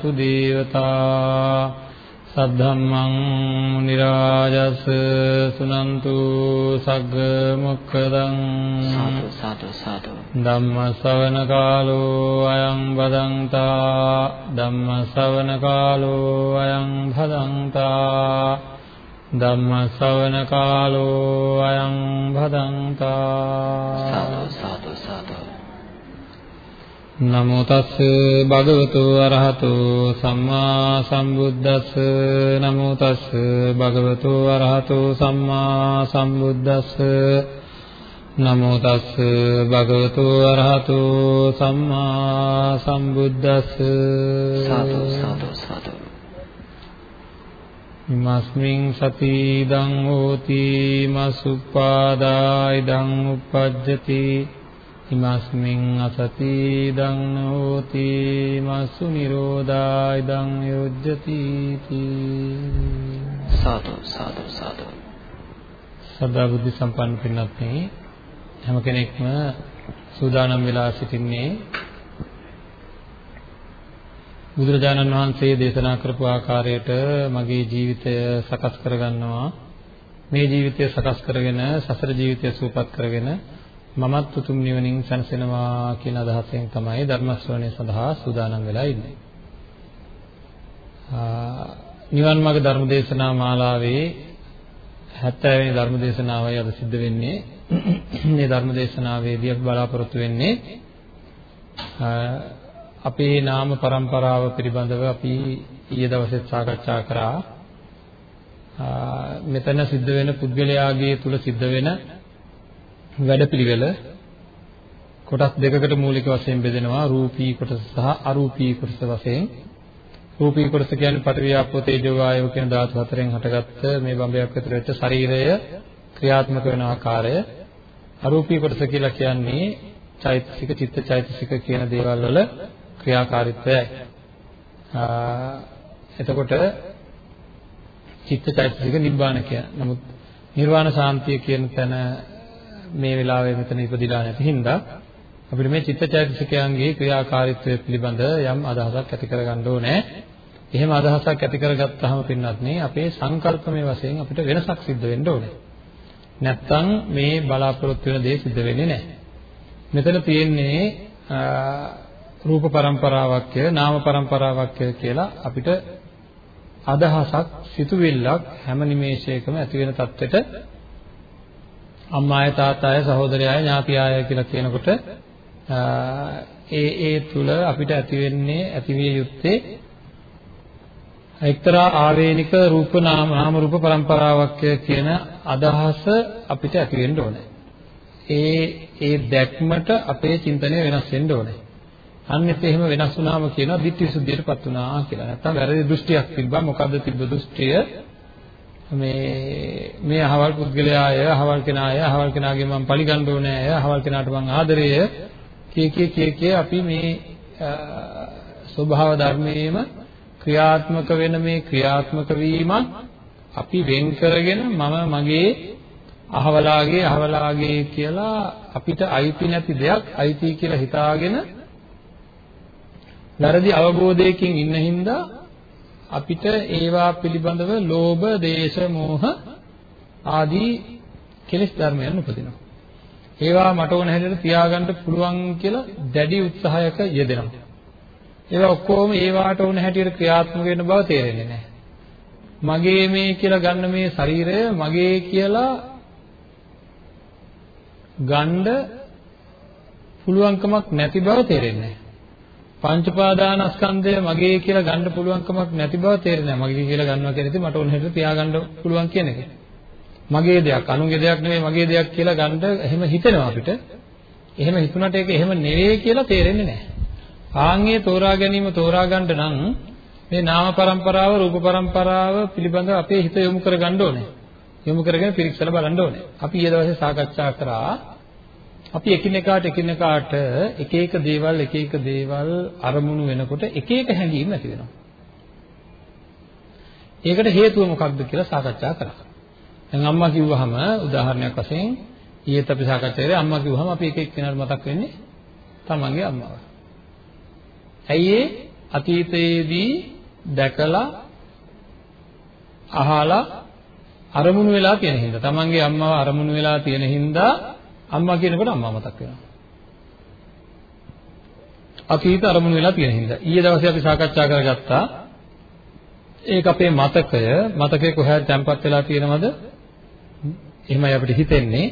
ගච්ඡන්තු දේවතා සද්ධම්මං මුනි රාජස් සුනන්තු සග්ග මොක්ඛදං සාදු සාදු සාදු. ධම්ම ශ්‍රවණ කාලෝ අයං බදන්තා ධම්ම ශ්‍රවණ කාලෝ අයං භදන්තා ධම්ම ශ්‍රවණ කාලෝ අයං භදංතා සාදු සාදු සාදු නමෝ තස් භගවතු අරහතු සම්මා සම්බුද්දස්ස. නමෝ තස් භගවතු අරහතු සම්මා සම්බුද්දස්ස. නමෝ තස් භගවතු අරහතු සම්මා සම්බුද්දස්ස. සාදු සාදු සාදු. ඉමස්මින් සති ඉදං හෝති මසුප්පාදා ඉදං uppajjati ඉමස්මින් අසති ඉදං හෝති මසු නිරෝධා ඉදං යොජ්ජති සාදු සාදු සාදු. සදා බුද්ධ සම්පන්න පින්වත්නි හැම කෙනෙක්ම සූදානම් වෙලා සිටින්නේ බුදුරජාණන් වහන්සේ දේශනා කරපු ආකාරයට මගේ ජීවිතය සකස් කරගන්නවා. මේ ජීවිතය සකස් කරගෙන සසර ජීවිතය සූපත් කරගෙන මමත් උතුම් නිවනින් සැනසෙනවා කියන අදහසෙන් තමයි ධර්ම ශ්‍රවණය සඳහා සූදානම් වෙලා ඉන්නේ. නිවන් මාර්ග ධර්ම දේශනා මාලාවේ 70 වෙනි ධර්ම දේශනාවයි අද සිද්ධ වෙන්නේ. මේ ධර්ම දේශනාවේදී අපි බලාපොරොත්තු වෙන්නේ අපේ නාම પરම්පරාව පිළිබඳව අපි ඊයේ දවසේ සාකච්ඡා කරා. මෙතන සිද්ධ වෙන පුද්ගලයාගේ තුල සිද්ධ වෙන වැඩපිළිවෙල කොටස් දෙකකට මූලික වශයෙන් බෙදෙනවා රූපී කොටස සහ අරූපී කොටස වශයෙන්. රූපී කොටස කියන්නේ පඨවි ආපෝ තේජෝ වායව කියන ධාතු හතරෙන් හටගත්ත මේ බඹයක් විතර වෙච්ච ශරීරය ක්‍රියාත්මක වෙන ආකාරය. අරූපී කොටස කියලා කියන්නේ චෛතසික චිත්ත චෛතසික කියන දේවල් වල ක්‍රියාකාරීත්වයයි. එතකොට චිත්තචෛතසික නිබ්බාන කියන. නමුත් නිර්වාණ සාන්තිය කියන තැන මේ වෙලාවේ මෙතන ඉපදිලා නැති හින්දා අපිට මේ චිත්තචෛතසිකයන්ගේ ක්‍රියාකාරීත්වය පිළිබඳ යම් අදහසක් ඇති කරගන්න ඕනේ. එහෙම අදහසක් ඇති කරගත්තාම පින්නත් නේ අපේ සංකල්පමේ වශයෙන් අපිට වෙනසක් සිද්ධ වෙන්න ඕනේ. නැත්තම් මේ බලාපොරොත්තු වෙන දේ සිද්ධ වෙන්නේ නැහැ. මෙතන තියෙන්නේ රූප પરම්පරාවක්ය, නාම પરම්පරාවක්ය කියලා අපිට අදහසක් සිතුවිල්ලක් හැම නිමේෂයකම ඇති වෙන தත්වෙට අම්මාය තාත්තාය සහෝදරයය ඥාතියාය කියලා කියනකොට ඒ ඒ තුල අපිට ඇති වෙන්නේ ඇතිවිය යුත්තේ එක්තරා ආවේනික රූප නාම නාම රූප પરම්පරාවක් කියන අදහස අපිට ඇති වෙන්න ඕනේ. ඒ ඒ දැක්මට අපේ චින්තනය වෙනස් වෙන්න ඕනේ. අන්නෙත් එහෙම වෙනස් වුණාම කියනවා ditthi visuddhiyටපත් වුණා කියලා. නැත්තම් වැරදි දෘෂ්ටියක් තිබ්බා. මොකද්ද තිබ්බ දෘෂ්ටිය? මේ මේ අහවල් පුද්ගලයාය, අහවල් කෙනාය, අහවල් කෙනාගේ මම පරිගන්න ඕනේ අය, අහවල් කෙනාට මම ආදරය. කී කී කී කී අපි මේ ස්වභාව ධර්මයේම ක්‍රියාත්මක වෙන මේ ක්‍රියාත්මක වීමත් අපි වෙන් කරගෙන මම මගේ අහවලාගේ අහවලාගේ කියලා අපිට අයිති නැති දෙයක් අයිති කියලා හිතාගෙන වැරදි අවබෝධයකින් ඉන්න හින්දා අපිට ඒවා පිළිබඳව ලෝභ, දේශ, මෝහ ආදී කෙලෙස් ධර්මයන් උපදිනවා. ඒවා මට ඕන හැටියට තියාගන්න පුළුවන් කියලා දැඩි උත්සාහයක යෙදෙනවා. ඒවා ඔක්කොම ඒවාට ඕන හැටියට ක්‍රියාත්මක වෙන බව තේරෙන්නේ නැහැ. මගේ මේ කියලා ගන්න මේ ශරීරය මගේ කියලා ගන්න පුළුවන්කමක් නැති බව තේරෙන්නේ නැහැ. පංච උපාදානස්කන්ධය මගේ කියලා ගන්න පුළුවන් කමක් නැති බව තේරෙනවා. මගේ කියලා ගන්නවා කියන ඉතින් මට ඕන හැටියට තියාගන්න පුළුවන් කියන එක. මගේ දෙයක්, අනුන්ගේ දෙයක් නෙවෙයි මගේ දෙයක් කියලා ගන්න එහෙම හිතෙනවා අපිට. එහෙම හිතුණට ඒක එහෙම නෙවෙයි කියලා තේරෙන්නේ නැහැ. ආන්ගේ තෝරා ගැනීම තෝරා ගන්න නම් මේ නාම પરම්පරාව, රූප પરම්පරාව පිළිබඳව අපේ හිත යොමු කරගන්න ඕනේ. යොමු කරගෙන පිරික්සලා බලන්න ඕනේ. අපි ඊයේ දවසේ සාකච්ඡා කරා අපි එකිනෙකාට එකිනෙකාට එක එක දේවල් එක එක දේවල් අරමුණු වෙනකොට එක එක හැඟීම් ඇති වෙනවා. ඒකට හේතුව මොකක්ද කියලා සාකච්ඡා කරා. දැන් අම්මා කිව්වහම උදාහරණයක් වශයෙන් ඊයේත් අපි සාකච්ඡා කරේ අම්මා කිව්වහම අපි එක එක්කෙනාට මතක් වෙන්නේ තමන්ගේ අම්මව. ඇයි ඒ අතීතයේදී දැකලා අහලා අරමුණු වෙලා තියෙන හින්දා තමන්ගේ අම්මව අරමුණු වෙලා තියෙන හින්දා අම්මා කියනකොට අම්මා මතක් වෙනවා. අතීත අරමුණු වෙලා තියෙන හින්දා. ඊයේ දවසේ අපි සාකච්ඡා කරගත්තා ඒක අපේ මතකය මතකේ කොහේ තැම්පත් වෙලා තියෙනවද? එහෙමයි අපිට හිතෙන්නේ.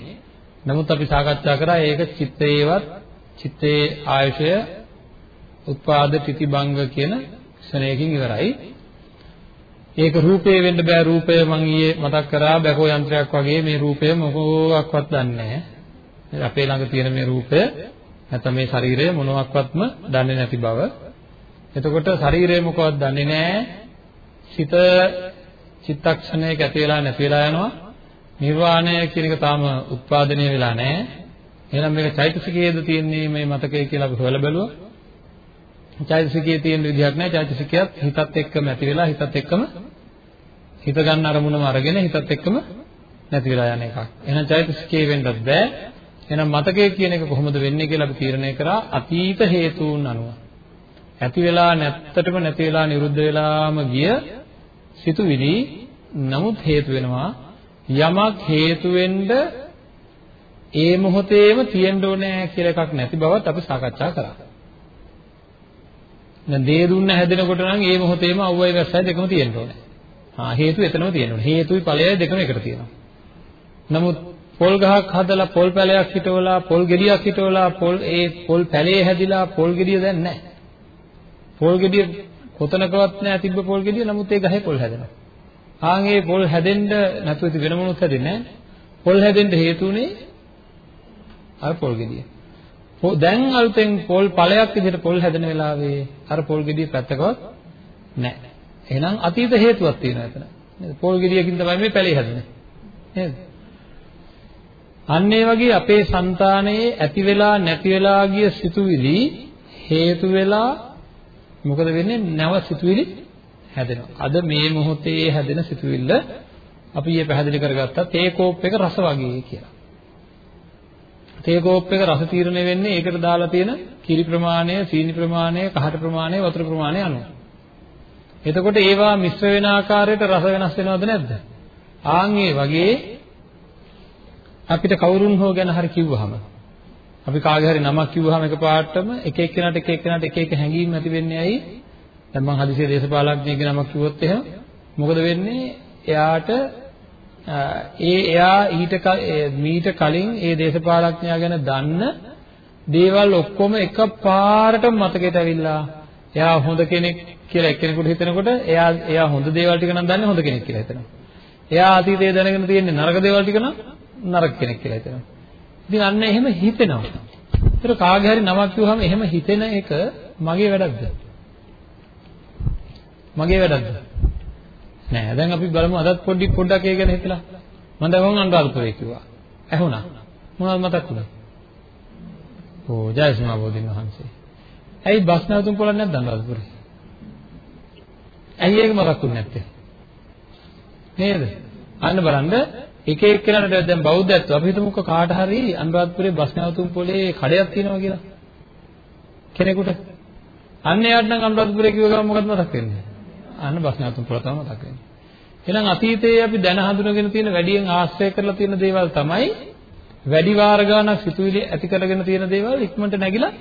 නමුත් අපි සාකච්ඡා කරා ඒක චිත්තේවත් චිත්තේ ආයශය උත්පාද තිතිබංග කියන ක්ෂණයකින් ඉවරයි. ඒක රූපේ වෙන්න බෑ රූපය මං ඊයේ මතක් කරා බැකෝ යන්ත්‍රයක් වගේ මේ රූපය මොකක්වත් දන්නේ නැහැ. අපේ ළඟ තියෙන මේ රූපය නැත්නම් මේ ශරීරය මොනවත්වත්ම දන්නේ නැති බව. එතකොට ශරීරය මොකවත් දන්නේ නැහැ. සිත චිත්තක්ෂණයක ඇති වෙලා නැති වෙලා යනවා. නිර්වාණය කියන එක තාම උත්පාදනය වෙලා නැහැ. එහෙනම් මේක චෛතසිකයේද තියෙන්නේ මේ මතකය කියලා අපි හොයලා බැලුවා. චෛතසිකයේ තියෙන විදිහක් නැහැ. චෛතසිකයත් හිතත් එක්කම ඇති වෙලා හිතත් එක්කම හිත ගන්න අරමුණම අරගෙන හිතත් එක්කම නැති වෙලා යන එකක්. එහෙනම් චෛතසිකයේ වෙන්නත් බෑ. එහෙනම් මතකය කියන එක කොහොමද වෙන්නේ කියලා අපි තීරණය කරා අතීත හේතුන් අනුව. ඇති වෙලා නැත්තටම නැති වෙලා නිරුද්ධ වෙලාම ගිය සිතුවිලි නමුත් හේතු වෙනවා යමක් හේතු වෙන්න ඒ මොහොතේම තියෙන්න ඕනේ කියලා එකක් නැති බවත් අපි සාකච්ඡා කරා. දැන් දේ දුන්න හැදෙනකොට නම් ඒ මොහොතේම අවුවයි වැස්සයි දෙකම තියෙන්න ඕනේ. ආ හේතු එතනම තියෙන්න ඕනේ. හේතුයි ඵලයයි දෙකම එකට තියෙනවා. නමුත් පොල් ගහක් හදලා පොල් පැලයක් හිටවලා පොල් ගෙඩියක් හිටවලා පොල් ඒ පොල් පැලේ හැදිලා පොල් ගෙඩිය දැන් නැහැ. පොල් ගෙඩිය කොතනකවත් නැහැ තිබ්බ පොල් ගෙඩිය නමුත් ඒ ගහේ පොල් හැදෙනවා. ආන් ඒ පොල් හැදෙන්න නැතුව ඉතින් වෙන මොනොත් හැදෙන්නේ නැහැ. පොල් හැදෙන්න හේතු උනේ අර පොල් ගෙඩිය. දැන් අලුතෙන් පොල් ඵලයක් විදිහට පොල් හැදෙන වෙලාවේ අර පොල් ගෙඩිය පැත්තකවත් නැහැ. එහෙනම් අතීත හේතුවක් තියෙනවා එතන. නේද? පොල් ගෙඩියකින් තමයි මේ පැලේ හැදෙන්නේ. නේද? අන්න ඒ වගේ අපේ సంతානයේ ඇති වෙලා නැති වෙලා ගිය සිතුවිලි හේතු වෙලා මොකද වෙන්නේ නැව සිතුවිලි හැදෙනවා. අද මේ මොහොතේ හැදෙන සිතුවිල්ල අපි ඊයේ පැහැදිලි කරගත්තා තේ කෝප් එක රස වගේ කියලා. තේ කෝප් එක රස තීරණය වෙන්නේ ඒකට දාලා තියෙන කිරි ප්‍රමාණය, සීනි ප්‍රමාණය, කහට ප්‍රමාණය, වතුර ප්‍රමාණය අනුව. එතකොට ඒවා මිශ්‍ර වෙන ආකාරයට රස වෙනස් වෙනවද නැද්ද? ආන් ඒ වගේ අපිට කවුරුන් හෝ ගැන හරි කිව්වහම අපි කාගේ හරි නමක් කිව්වහම එකපාරටම එක එක්කෙනාට එක එක්කෙනාට එක එක හැඟීම් ඇති වෙන්නේ ඇයි? දැන් මං හදිසියෙ දේශපාලඥයෙක්ගේ නමක් කිව්වොත් එහෙම මොකද වෙන්නේ? එයාට ඒ එයා ඊට මීට කලින් ඒ දේශපාලඥයා ගැන දන්න දේවල් ඔක්කොම එකපාරටම මතකයට ඇවිල්ලා එයා හොඳ කෙනෙක් කියලා එක්කෙනෙකුට හිතනකොට එයා එයා හොඳ දේවල් ටික නම් දන්නේ හොඳ කෙනෙක් කියලා හිතනවා. එයා අතීතයේ දැනගෙන තියෙන්නේ නරක දේවල් ටික නම් නරක කෙනෙක් කියලා හිතනවා. ඉතින් අන්න එහෙම හිතෙනවා. ඒතර කාගේ හරි නමක් කිව්වහම එහෙම හිතෙන එක මගේ වැඩක්ද? මගේ වැඩක්ද? නෑ. දැන් අපි බලමු අදත් පොඩි පොඩ්ඩක් ඒ ගැන හිතලා. මම දැන් වුණ අනුරාධපුරේ කිව්වා. ඇහුණා. මොනවද මතක් වුණේ? ඕ ජයසිංහ බෝධින් වහන්සේ. ඇයි බස් නැවතුම් පොළ නැද්ද අනුරාධපුරේ? ඇයි ඒක මතක් වුනේ නැත්තේ? නේද? අන්න බලන්න එක එක්කෙනාට දැන් බෞද්ධත්ව අපි හිතමුකෝ කාට හරි අනුරාධපුරේ බස් නැවතුම් පොලේ කඩයක් තියෙනවා කියලා. කෙනෙකුට. අන්න එයාට නම් අනුරාධපුරේ කිව්ව ගමන් මොකද මතක් වෙන්නේ? අන්න බස් නැවතුම් පොල තමයි මතක් වෙන්නේ. එහෙනම් අතීතයේ අපි දැන හඳුනගෙන තියෙන වැඩියෙන් ආශ්‍රය කරලා තියෙන දේවල් තමයි වැඩි වාර ගාණක් සිතුවිලි ඇති කරගෙන තියෙන දේවල් ඉක්මනට නැగిලා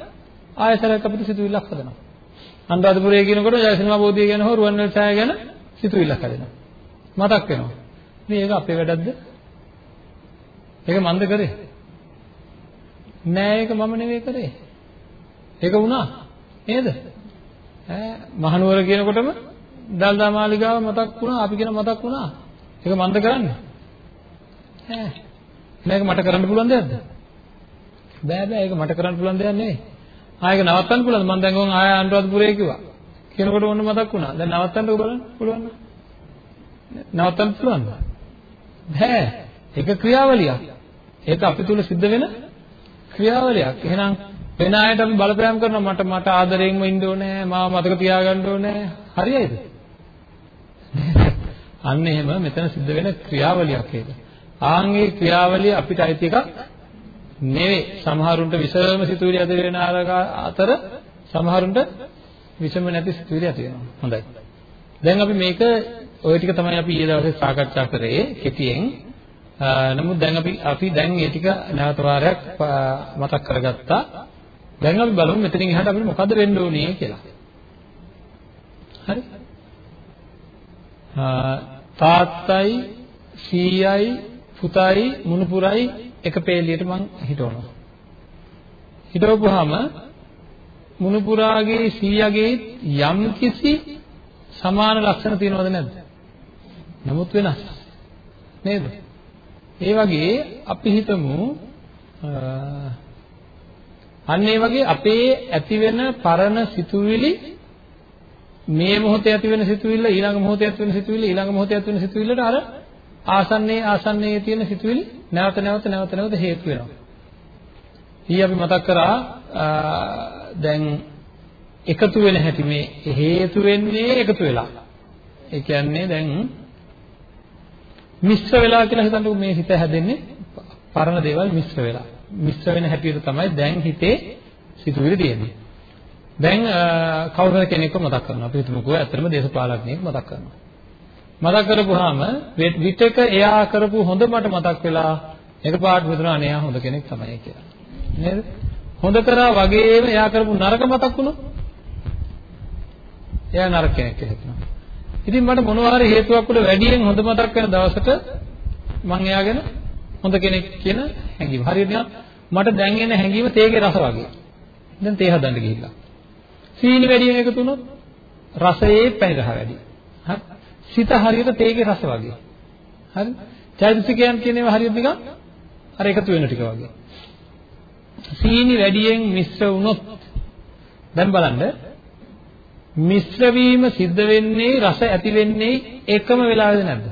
ආයතරයක් අපිට සිතුවිල්ලක් හදනවා. අනුරාධපුරයේ කියනකොට ජයසිංහ බෝධිය ගැන හෝ රුවන්වැලි සෑය ගැන සිතුවිල්ලක් හදනවා. මතක් වෙනවා. මේක අපේ වැඩක්ද? ඒක මන්ද කරේ? නෑ ඒක මම නෙවෙයි කරේ. ඒක වුණා. නේද? ඈ මහනුවර කියනකොටම දල්දා මාලිගාව මතක් වුණා. අපි කියන මතක් වුණා. ඒක මන්ද කරන්නේ? ඈ මේක මට කරන්න පුළුවන් දෙයක්ද? බෑ බෑ ඒක මට කරන්න පුළුවන් දෙයක් නෙවෙයි. ආයෙක නවත්තන්න පුළුවන්ද? මම දැන් ගොන් ආය අනුරාධපුරේ කිව්වා. කියනකොට ඕන්න මතක් වුණා. දැන් නවත්තන්නකෝ බලන්න පුළුවන් නවත්තන්න පුළුවන්ද? බෑ. ඒක ක්‍රියාවලියක්. ඒක අපි තුල සිද්ධ වෙන ක්‍රියාවලියක්. එහෙනම් වෙන අයට අපි බලපෑම් කරනවා මට මට ආදරයෙන්ම ඉන්න ඕනේ, මාව මතක තියාගන්න ඕනේ. හරියයිද? අන්න එහෙම මෙතන සිද්ධ වෙන ක්‍රියාවලියක් ඒක. ආන්ගේ ක්‍රියාවලිය අපිට අයිති එකක් නෙවෙයි. සමහරුන්ට විෂම සිතුවිලි ඇති වෙන අතර සමහරුන්ට විෂම නැති සිතුවිලි ඇති වෙනවා. හොඳයි. දැන් අපි මේක ওই ටික තමයි අපි ඊයේ දවසේ සාකච්ඡා කරේ කෙටියෙන්. නමුත් දැන් අපි අපි දැන් මේ ටික නැවත වාරයක් මතක් කරගත්තා. දැන් අපි බලමු මෙතනින් එහාට අපිට මොකද වෙන්න ඕනේ කියලා. හරි? තාත්තයි සීයයි පුතයි මුණුපුරයි එක පේලියට මං හිටවනවා. හිටවපුවාම මුණුපුරාගේ සීයාගේ යම් කිසි සමාන ලක්ෂණ තියෙනවද නැද්ද? නමුත් වෙනස්. නේද? ඒ වගේ අපි හිතමු අන්න ඒ වගේ අපේ ඇති වෙන පරණ සිතුවිලි මේ මොහොතේ ඇති වෙන සිතුවිල්ල ඊළඟ මොහොතේ ඇති වෙන සිතුවිල්ල ඊළඟ මොහොතේ ඇති වෙන සිතුවිල්ලට අර ආසන්නයේ ආසන්නයේ තියෙන සිතුවිලි නැවත නැවත නැවත නැවත හේතු වෙනවා. ඊ අපි මතක් කරා දැන් එකතු වෙන හැටි මේ හේතු වෙන්නේ එකතු වෙලා. ඒ කියන්නේ දැන් මිශ්‍ර වෙලා කියලා හිතන්නකො මේ හිත හැදෙන්නේ පරණ දේවල් මිශ්‍ර වෙලා. මිශ්‍ර වෙන හැටියට තමයි දැන් හිතේ සිතුවිලි තියෙන්නේ. දැන් කවුරු කෙනෙක්ව මතක් කරනවා. අපි හිතමුකෝ ඇත්තටම දේශපාලඥයෙක් මතක් කරනවා. මතක් කරපුවාම විතක එයා කරපු හොඳ මට මතක් වෙලා එකපාරට හිතනවා අනේ එයා හොඳ කෙනෙක් තමයි කියලා. නේද? හොඳ කරා වගේම එයා කරපු නරක මතක් වුණොත් එයා නරක කෙනෙක් කියලා හිතනවා. ඉතින් මට මොනවා හරි හේතුවක් උඩ වැඩියෙන් හොඳ මතක් වෙන දවසට මම එයා ගැන හොඳ කෙනෙක් කියන හැඟීම. හරියට මට දැන් එන හැඟීම තේගේ රස වගේ. දැන් තේ හදන්න ගිහිල්ලා. සීනි වැඩියෙන් එකතු වුණොත් රසයේ පැණි රහ වැඩි. හරි. සිත හරියට තේගේ රස වගේ. හරි. චෛතසිකයන් කියන ඒවා හරියට නිකන් අර එකතු වෙන ටික වගේ. සීනි වැඩියෙන් මිශ්‍ර වුණොත් දැන් බලන්න මිශ්‍ර වීම සිද්ධ වෙන්නේ රස ඇති වෙන්නේ එකම වෙලාවෙද නැද්ද?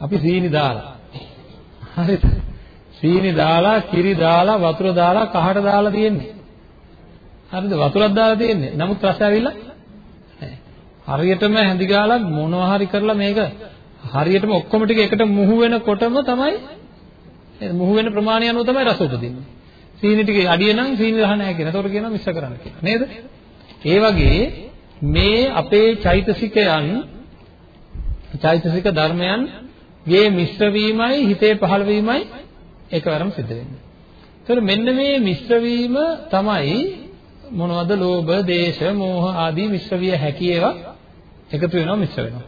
අපි සීනි දාලා. හරිද? සීනි දාලා, කිරි දාලා, වතුර දාලා, කහට දාලා තියෙන්නේ. හරිද? වතුරක් දාලා තියෙන්නේ. නමුත් රස ඇවිල්ලා නැහැ. හරියටම හැඳි ගාලා මොනවා හරි කරලා මේක හරියටම ඔක්කොම ටික එකට මුහු වෙනකොටම තමයි මුහු වෙන ප්‍රමාණය අනුව තමයි රස උපදින්නේ. සීනි ටික අඩිය නම් සීනි රහ නැහැ කියන. ඒතකොට කියනවා මිශ්‍ර කරන්න කියලා. නේද? ඒ වගේ මේ අපේ චෛතසිකයන් චෛතසික ධර්මයන් ගේ මිශ්‍ර වීමයි හිතේ පහළ වීමයි එකවරම සිද්ධ වෙන්නේ. ඒතකොට මෙන්න මේ මිශ්‍ර වීම තමයි මොනවද ලෝභ, දේශ, මෝහ ආදී මිශ්‍ර විය හැකි ඒවා එකතු වෙනවා මිශ්‍ර වෙනවා.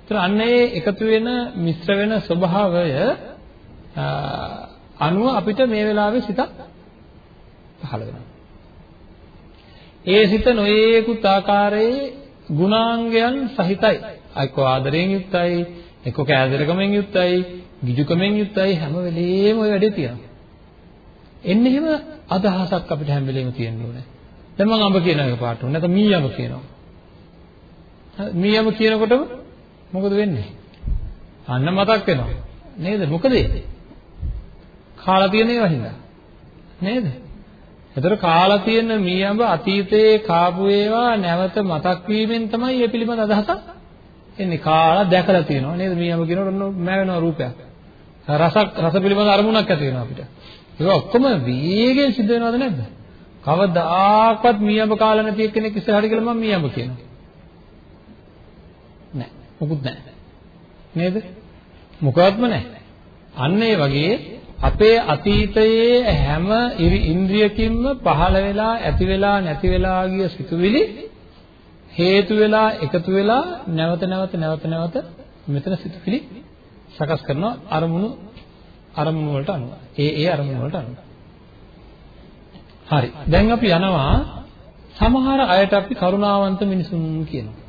ඒතර අන්න ඒ එකතු වෙන මිශ්‍ර වෙන ස්වභාවය අනුව අපිට මේ වෙලාවේ සිතක් පහළ වෙනවා. ඒ සිත නොයේකුත් ආකාරයේ ගුණාංගයන් සහිතයි. එක්ක ආදරයෙන් යුක්තයි, එක්ක කෑදරකමෙන් යුක්තයි, ගිජුකමෙන් යුක්තයි හැම වෙලේම ওই වැඩේ තියෙනවා. එන්නේ එහෙම අදහසක් අපිට හැම වෙලේම තියෙන්න ඕනේ. දැන් මම අඹ කියන එක පාට උන නැත්නම් මී අඹ කියනවා. මී අඹ කියනකොටම මොකද වෙන්නේ? අන්න මතක් වෙනවා. නේද? මොකද ඒ? කාලා තියෙන ඒවා හින්දා. නේද? ඒතර කාලා තියෙන මීයඹ අතීතයේ කාපු ඒවා නැවත මතක් වීමෙන් තමයි මේ පිළිබඳ අදහසක් එන්නේ. කාලා දැකලා තියෙනවා නේද? මීයඹ කියනකොට මෑවෙනවා රූපයක්. රසක් රස පිළිබඳ අරමුණක් ඇති වෙනවා අපිට. ඒක ඔක්කොම වේගෙන් සිද්ධ වෙනවද නැද්ද? කවදාකවත් මීයඹ කාලා නැති කෙනෙක් ඉස්සරහට ගිහලා මම මීයඹ කියනවා. නෑ. මොකුත් නෑ. නේද? මොකවත්ම නෑ. අන්න ඒ වගේ අපේ අතීතයේ හැම ඉන්ද්‍රියකින්ම පහළ වෙලා ඇති වෙලා නැති වෙලා ගිය සිතුවිලි හේතු වෙලා එකතු වෙලා නැවත නැවත නැවත නැවත මෙතන සිතුවිලි සකස් කරන අරමුණු අරමුණු වලට අනුව. ඒ ඒ අරමුණු වලට අනුව. හරි. දැන් අපි යනවා සමහර අයට අපි කරුණාවන්ත මිනිසුන් කියනවා.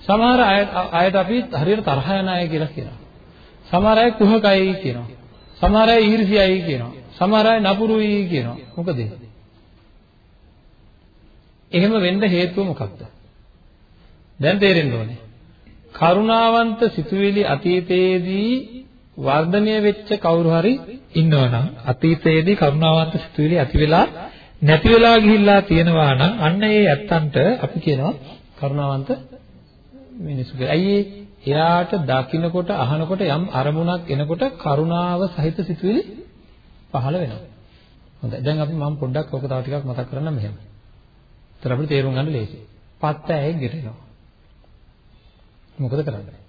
සමහර අයට අපි හරියට තරහ යන අය කියලා කියනවා. සමහර අය කුහකයි කියනවා. සමහර අය ඊර්ෂ්‍යයි කියනවා. සමහර අය නපුරුයි කියනවා. මොකද එහෙම වෙන්න හේතුව මොකක්ද? දැන් තේරෙන්න ඕනේ. කරුණාවන්ත සිතුවිලි අතීතයේදී වර්ධනය වෙච්ච කවුරු හරි ඉන්නවනම් අතීතයේදී කරුණාවන්ත සිතුවිලි ඇති වෙලා නැති වෙලා ගිහිල්ලා තියෙනවා නම් අන්න ඒ ඇත්තන්ට අපි කියනවා කරුණාවන්ත මිනිසු කියලා. ඇයි එයාට දකින්නකොට අහනකොට යම් අරමුණක් එනකොට කරුණාව සහිත සිතුවිලි පහළ වෙනවා. හොඳයි. දැන් අපි මම පොඩ්ඩක් ඔක තව ටිකක් මතක් කරන්නම් මෙහෙම. ඒතර අපිට තේරුම් ගන්න ලේසියි. පත්ත ඇයෙක් ගෙටෙනවා. මොකද කරන්නේ?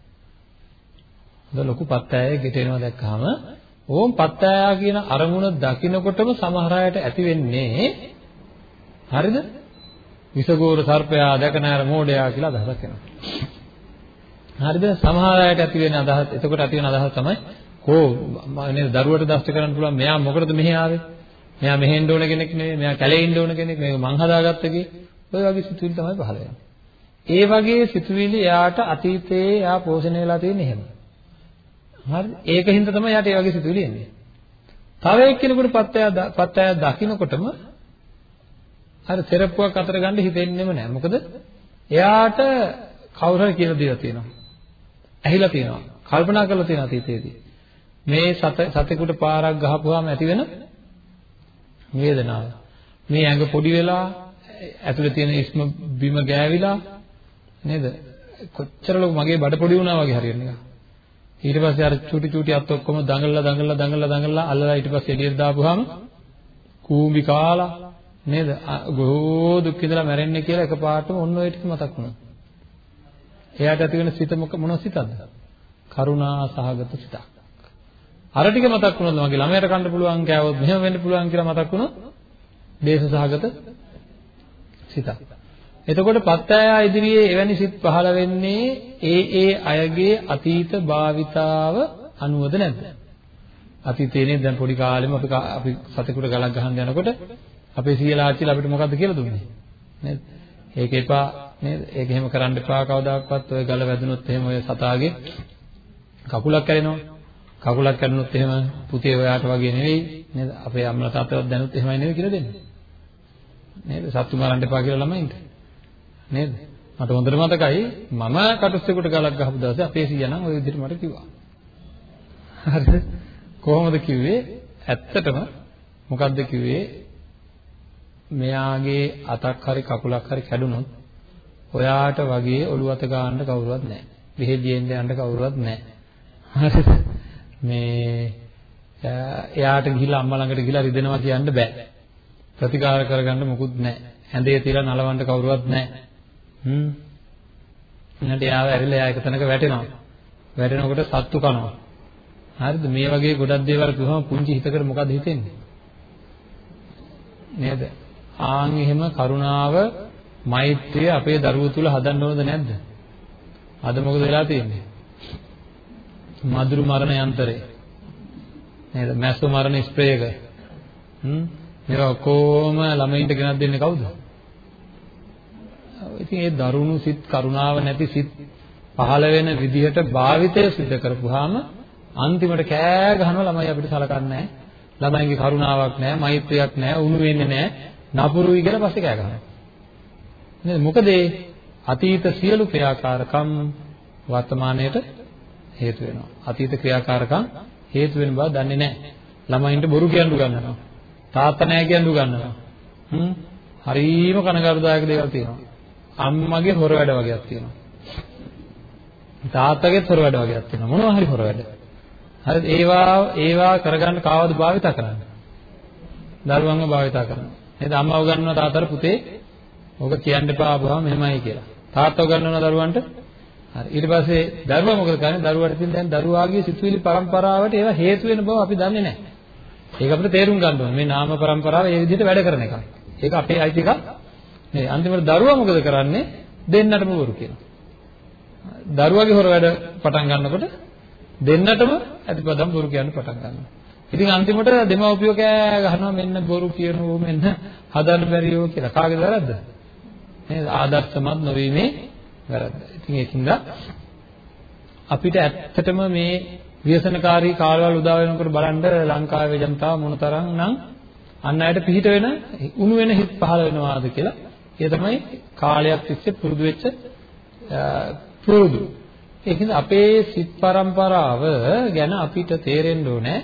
හොඳ ලොකු පත්ත ඇයෙක් ගෙටෙනවා දැක්කහම ඕම් පත්ත ඇයා කියන අරමුණ දකිනකොටම සමහර අයට ඇති වෙන්නේ හරිද? විසගෝර සර්පයා දැක නැර මෝඩයා කියලා අදහසක් එනවා. හරිද? සමහර අයට ඇති වෙන අදහස් එතකොට ඇති වෙන අදහස තමයි කෝ නේද දරුවට දෂ්ට කරන්න පුළුවන් මෙයා මොකටද මෙහි ආවේ? මෙයා මෙහෙන්න ඕන කෙනෙක් නෙවෙයි. මෙයා කැලේ ඉන්න ඕන කෙනෙක්. මේක මං හදාගත්ත කී. ඔය වගේ සිතුවිලි තමයි පහළ වෙන්නේ. ඒ වගේ සිතුවිලි එයාට අතීතයේ එයා පෝෂණය වෙලා තියෙන්නේ එහෙම. හරිද? ඒකින්ද තමයි එයාට ඒ වගේ සිතුවිලි එන්නේ. තව එක්කෙනෙකුට පත්තය පත්තය දකින්නකොටම අර තෙරප්පුවක් අතර ගන්න හිතෙන්නෙම නැහැ. මොකද එයාට කවුරු හරි කියලා දීලා තියෙනවා. ඇහිලා තියෙනවා. කල්පනා කරලා තියෙනවා අතීතයේදී. මේ සත සතෙකුට පාරක් ගහපුවාම ඇති වෙන වේදනාව. මේ ඇඟ පොඩි වෙලා ඇතුලේ තියෙන ඉස්ම බිම ගෑවිලා නේද? කොච්චර ලොකු මගේ බඩ පොඩි වුණා වගේ හරියට නිකන්. ඊට පස්සේ අර චූටි චූටි අත් ඔක්කොම දඟලලා දඟලලා දඟලලා දඟලලා අල්ලලා ඊට පස්සේ එළියට දාපුවාම කූඹි කාලා නේද? ගොහෝ දුක් විඳලා මැරෙන්නේ කියලා එකපාරටම ඔන්න ඔය ටික මතක් වුණා. එයාට ඇති වෙන සිත මොක මොන සිතක්ද? කරුණා සහගත සිතක්. අර ටික මතක් වුණොත් මගේ ළමයට කන්න පුළුවන් කෑවොත් මෙහෙම වෙන්න පුළුවන් කියලා මතක් වුණොත් දේශ සහගත සිතක්. එතකොට පත්තයා ඉදිරියේ එවැනි සිත් පහළ වෙන්නේ ඒ ඒ අයගේ අතීත භාවිතාව අනුවද නැද්ද? අතීතයේ දැන් පොඩි කාලෙම අපි අපි සතෙකුට ගලක් ගහන්න යනකොට අපේ සීලා ආච්චිලා අපිට මොකද්ද කියලා දුන්නේ? නේද? ඒක එපා නේද? ඒක එහෙම කරන්න එපා කවදාකවත් ඔය ගල වැදුනොත් එහෙම ඔය සතාගේ කකුලක් කැරෙනවා. කකුලක් කැඩුනොත් එහෙම පුතේ ඔයාට වගේ නෙවෙයි නේද? අපේ අම්මලා තාත්තලාත් දැනුත් එහෙමයි නෙවෙයි කියලා දෙන්නේ. නේද? සත්තු මරන්න එපා කියලා ළමයින්ට. නේද? මට හොඳට මතකයි මම කටුස්සෙකුට ගලක් ගහපු දවසේ අපේ සීයා නම් ওই විදිහට මට කිව්වා. හරිද? කොහොමද කිව්වේ? ඇත්තටම මොකද්ද කිව්වේ? මෙයාගේ අතක් හරි කකුලක් හරි කැඩුනොත් ඔයාට වගේ ඔළුව අත ගන්න කවුරුවත් නැහැ. බෙහෙත් යන්න කවුරුවත් නැහැ. හරිද? මේ එයාට ගිහිල්ලා අම්මා ළඟට ගිහිල්ලා රිදෙනවා කියන්න බෑ. ප්‍රතිකාර කරගන්න මොකුත් නැහැ. ඇඳේ තියලා නලවන්න කවුරුවත් නැහැ. හ්ම්. ඊට එයාව ඇරිලා එයා එක තැනක වැටෙනවා. වැටෙනකොට සත්තු කනවා. හරිද? මේ වගේ ගොඩක් දේවල් කිව්වම පුංචි හිතකට මොකද හිතෙන්නේ? නේද? ආන් එහෙම කරුණාව මෛත්‍රිය අපේ දරුවෝ තුල හදන්න ඕනද නැද්ද? අද මොකද වෙලා තියෙන්නේ? මදුරු මරණ යන්ත්‍රය. නේද? මැස්සු මරණ ස්ප්‍රේ එක. හ්ම්. මේවා කොහොම ළමයින්ට ගෙනත් දෙන්නේ කවුද? ඉතින් ඒ දරුණු සිත් කරුණාව නැති සිත් පහළ වෙන විදිහට භාවිතය සිද්ධ කරපුවාම අන්තිමට කෑ ගහනවා ළමයි අපිට සලකන්නේ නැහැ. ළමයින්ගේ කරුණාවක් නැහැ, මෛත්‍රියක් නැහැ, උණු වෙන්නේ නැහැ, නපුරුයි කියලා පස්සේ කෑ ගහනවා. නේද? මොකද අතීත සියලු ක්‍රියාකාරකම් වර්තමානයේට හේතු වෙනවා. අතීත ක්‍රියාකාරකම් හේතු වෙන බව දන්නේ නැහැ. ළමයින්ට බොරු කියන්න උගන්වනවා. තාත්තා නැහැ කියන්න උගන්වනවා. හ්ම්. හරීම කනගාටුදායක දේවල් තියෙනවා. අම්මගේ හොර වැඩ වගේක් තියෙනවා. තාත්තගේ හොර වැඩ වගේක් තියෙනවා. මොනවා හරි හොර වැඩ. හරිද? ඒවා ඒවා කරගන්න කාවද භාවිතා කරන්නේ? දරුවන්ව භාවිතා කරනවා. නේද? අම්මා උගන්වනවා තාත්තට පුතේ ඕක කියන්න එපා ආවම මෙහෙමයි කියලා. තාත්තා උගන්වනවා දරුවන්ට? හරි. ඊට පස්සේ දරුවා මොකද කරන්නේ? දරුවාට ඉතින් දැන් දරුවාගේ සිතුවිලි පරම්පරාවට ඒවා හේතු වෙන බව අපි දන්නේ නැහැ. ඒක අපිට තේරුම් ගන්න ඕනේ. මේ නාම පරම්පරාව ඒ විදිහට වැඩ කරන එක ඒක අපේ අයිති එකක් නේ අන්තිමට දරුවා මොකද කරන්නේ? දෙන්නටම බොරු කියනවා. දරුවාගේ හොර වැඩ පටන් ගන්නකොට දෙන්නටම අතිපදම් බොරු කියන්න පටන් ගන්නවා. ඉතින් අන්තිමට දෙමව්පියෝ කෑ ගහනවා මෙන්න බොරු කියනෝ මෙන්න හදන්න බැරියෝ කියලා. කාගේද වැරද්ද? නේද ආදර්ශමත් නොවීමේ වැරද්ද. ඉතින් ඒකින්ද අපිට ඇත්තටම මේ ව්‍යසනකාරී කාලවල උදා වෙනකොට බලන්න ලංකාවේ ජනතාව මොනතරම් නම් අන් අයට පිහිට වෙන උණු වෙන හිත් පහළ වෙනවාද කියලා. ඒ තමයි කාලයක් තිස්සේ පුරුදු වෙච්ච පුරුදු. ඒකින්ද අපේ සිත් පරම්පරාව ගැන අපිට තේරෙන්න ඕනේ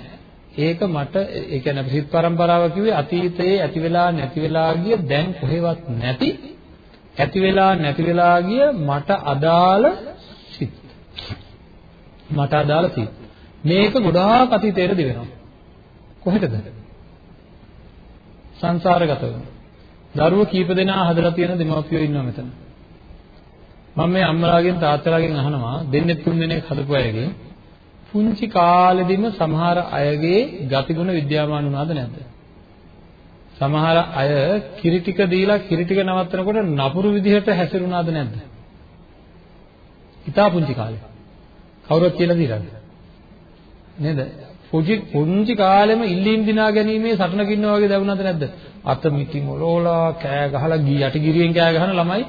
ඒක මට ඒ කියන්නේ අපි සිත් පරම්පරාව කිව්වේ අතීතයේ ඇති වෙලා නැති වෙලා ගිය දැන් කොහෙවත් නැති ඇති වෙලා නැති වෙලා ගිය මට අදාළ සිත්. මට අදාළ සිත්. මේක ගොඩාක් අතීතයට දිවෙනවා. කොහෙටද? සංසාරගත වෙනවා. දරුවෝ කීප දෙනා හදලා තියෙන දෙමාපියෝ ඉන්නවා මෙතන. මම මේ අම්මලාගෙන් තාත්තලාගෙන් අහනවා දෙන්නේ තුන් දෙනෙක් හදපු අයගෙන් පුංචි කාලෙදිම සමහර අයගේ ගතිගුණ විද්‍යාමාන වුණාද නැද්ද? සමහර අය කිරි ටික දීලා කිරි ටික නවත්තනකොට නපුරු විදිහට හැසිරුණාද නැද්ද? ඉතා පුංචි කාලේ. කවුරුත් කියලා දීලාද? නේද? පුංචි පුංචි කාලෙම ඉල්ලීම් දිනා ගැනීමේ සටනක ඉන්නා වගේ දැවුණාද නැද්ද? අත මිටි මොලෝලා කෑ ගහලා ගී යටි ගිරියෙන් කෑ ගහන ළමයි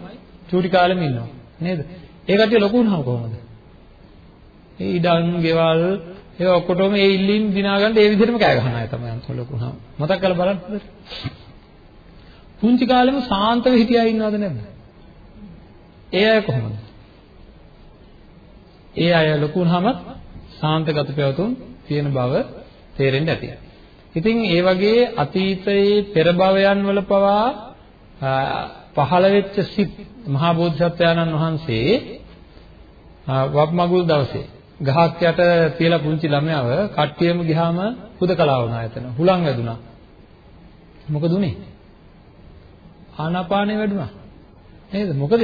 චූටි කාලෙම ඉන්නවා. නේද? ඒ කට්ටිය ලොකු වුණාම කොහොමද? ඒ ඉඩම්, ගෙවල් ඒ ඔක්කොටම ඒ ඉල්ලීම් දිනා ගන්න ඒ විදිහටම කෑ ගහන අය තමයි අන්ත ලොකු වුණාම. මතක් කරලා බලන්න. පුංචි කාලෙම සාන්තව හිටියා ඉන්නවද නැද්ද? ඒ අය කොහොමද? ඒ අය ලොකු වුණාම සාන්තගත පැවතුම් තියෙන බව තේරෙන්න ඇති. ඉතින් ඒ වගේ අතීතයේ පෙර භවයන් වල පවා පහළ වෙච්ච සිත් මහා බෝධිසත්වයාණන් වහන්සේ වප්මගුල් දවසේ ගහක් යට තියලා පුංචි ළමයාව කට්ටියම ගියාම හුදකලා වුණා එතන. හුලං වැදුනා. මොකද උනේ? ආනාපානෙ වැඩුණා. නේද? මොකද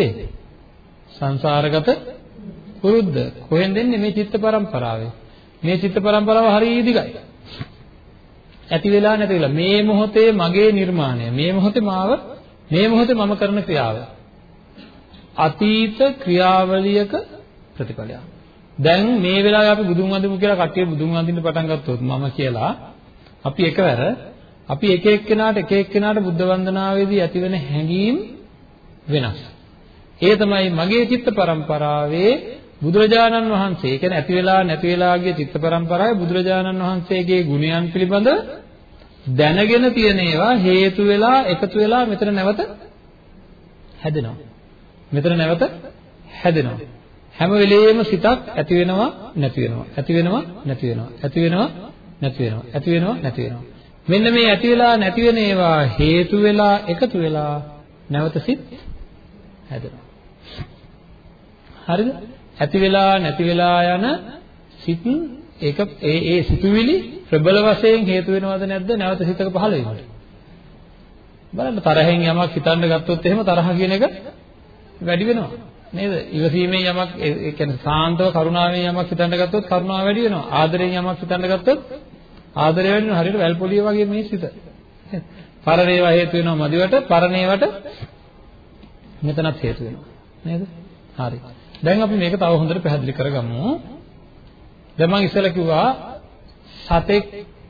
සංසාරගත පුරුද්ද. කොහෙන්ද එන්නේ මේ චිත්ත පරම්පරාවේ? මේ චිත්ත පරම්පරාව හරිය දිගයි. ඇති වෙලා නැති වෙලා මේ මොහොතේ මගේ නිර්මාණය. මේ මොහොතේ මාව මේ මොහොතේ මම කරන ක්‍රියාව. අතීත ක්‍රියාවලියක ප්‍රතිඵලයක්. දැන් මේ වෙලාවේ අපි බුදුන් වඳිමු කියලා කට්ටිය බුදුන් වඳින්න පටන් ගත්තොත් මම කියලා අපි එකවර අපි එක එක්කෙනාට එක එක්කෙනාට බුද්ධ වන්දනාවේදී ඇතිවෙන හැඟීම් වෙනස්. ඒ තමයි මගේ චිත්ත පරම්පරාවේ බුදුරජාණන් වහන්සේ, ඒ කියන්නේ ඇති වෙලා නැති වෙලා ගිය චිත්ත පරම්පරාවේ බුදුරජාණන් වහන්සේගේ ගුණයන් පිළිබඳ දැනගෙන තියෙන ඒවා හේතු වෙලා එකතු වෙලා මෙතන නැවත හැදෙනවා. මෙතන නැවත හැදෙනවා. හැම වෙලෙම සිතක් ඇති වෙනවා නැති වෙනවා. ඇති වෙනවා නැති වෙනවා. ඇති වෙනවා නැති වෙනවා. ඇති වෙනවා නැති වෙනවා. මෙන්න මේ ඇති වෙලා නැති වෙන ඒවා හේතු වෙලා එකතු වෙලා නැවත සිත් හැදෙනවා. හරිද? ඇති වෙලා නැති වෙලා යන සිත් ඒක ඒ ඒ සිතුවිලි ප්‍රබල වශයෙන් හේතු වෙනවද නැද්ද? නැවත සිතක පහළ වීමට. බලන්න තරහෙන් යමක් හිතන්න ගත්තොත් එහෙම තරහ කියන එක වැඩි වෙනවා. නේද? ඉවසීමෙන් යමක් ඒ කියන්නේ සාන්තව කරුණාවෙන් යමක් හිතන්න ගත්තොත් කරුණාව වැඩි වෙනවා. ආදරයෙන් යමක් හිතන්න ගත්තොත් ආදරය වැඩි වෙනවා. හරියට වැල් පොලිය වගේ මේ සිත. පරණේවා හේතු වෙනවා මදිවට පරණේවට මෙතනත් හේතු වෙනවා. නේද? හරි. දැන් අපි මේක තව හොඳට පැහැදිලි කරගමු. දැන් මම ඉස්සෙල්ලා කිව්වා සතෙක්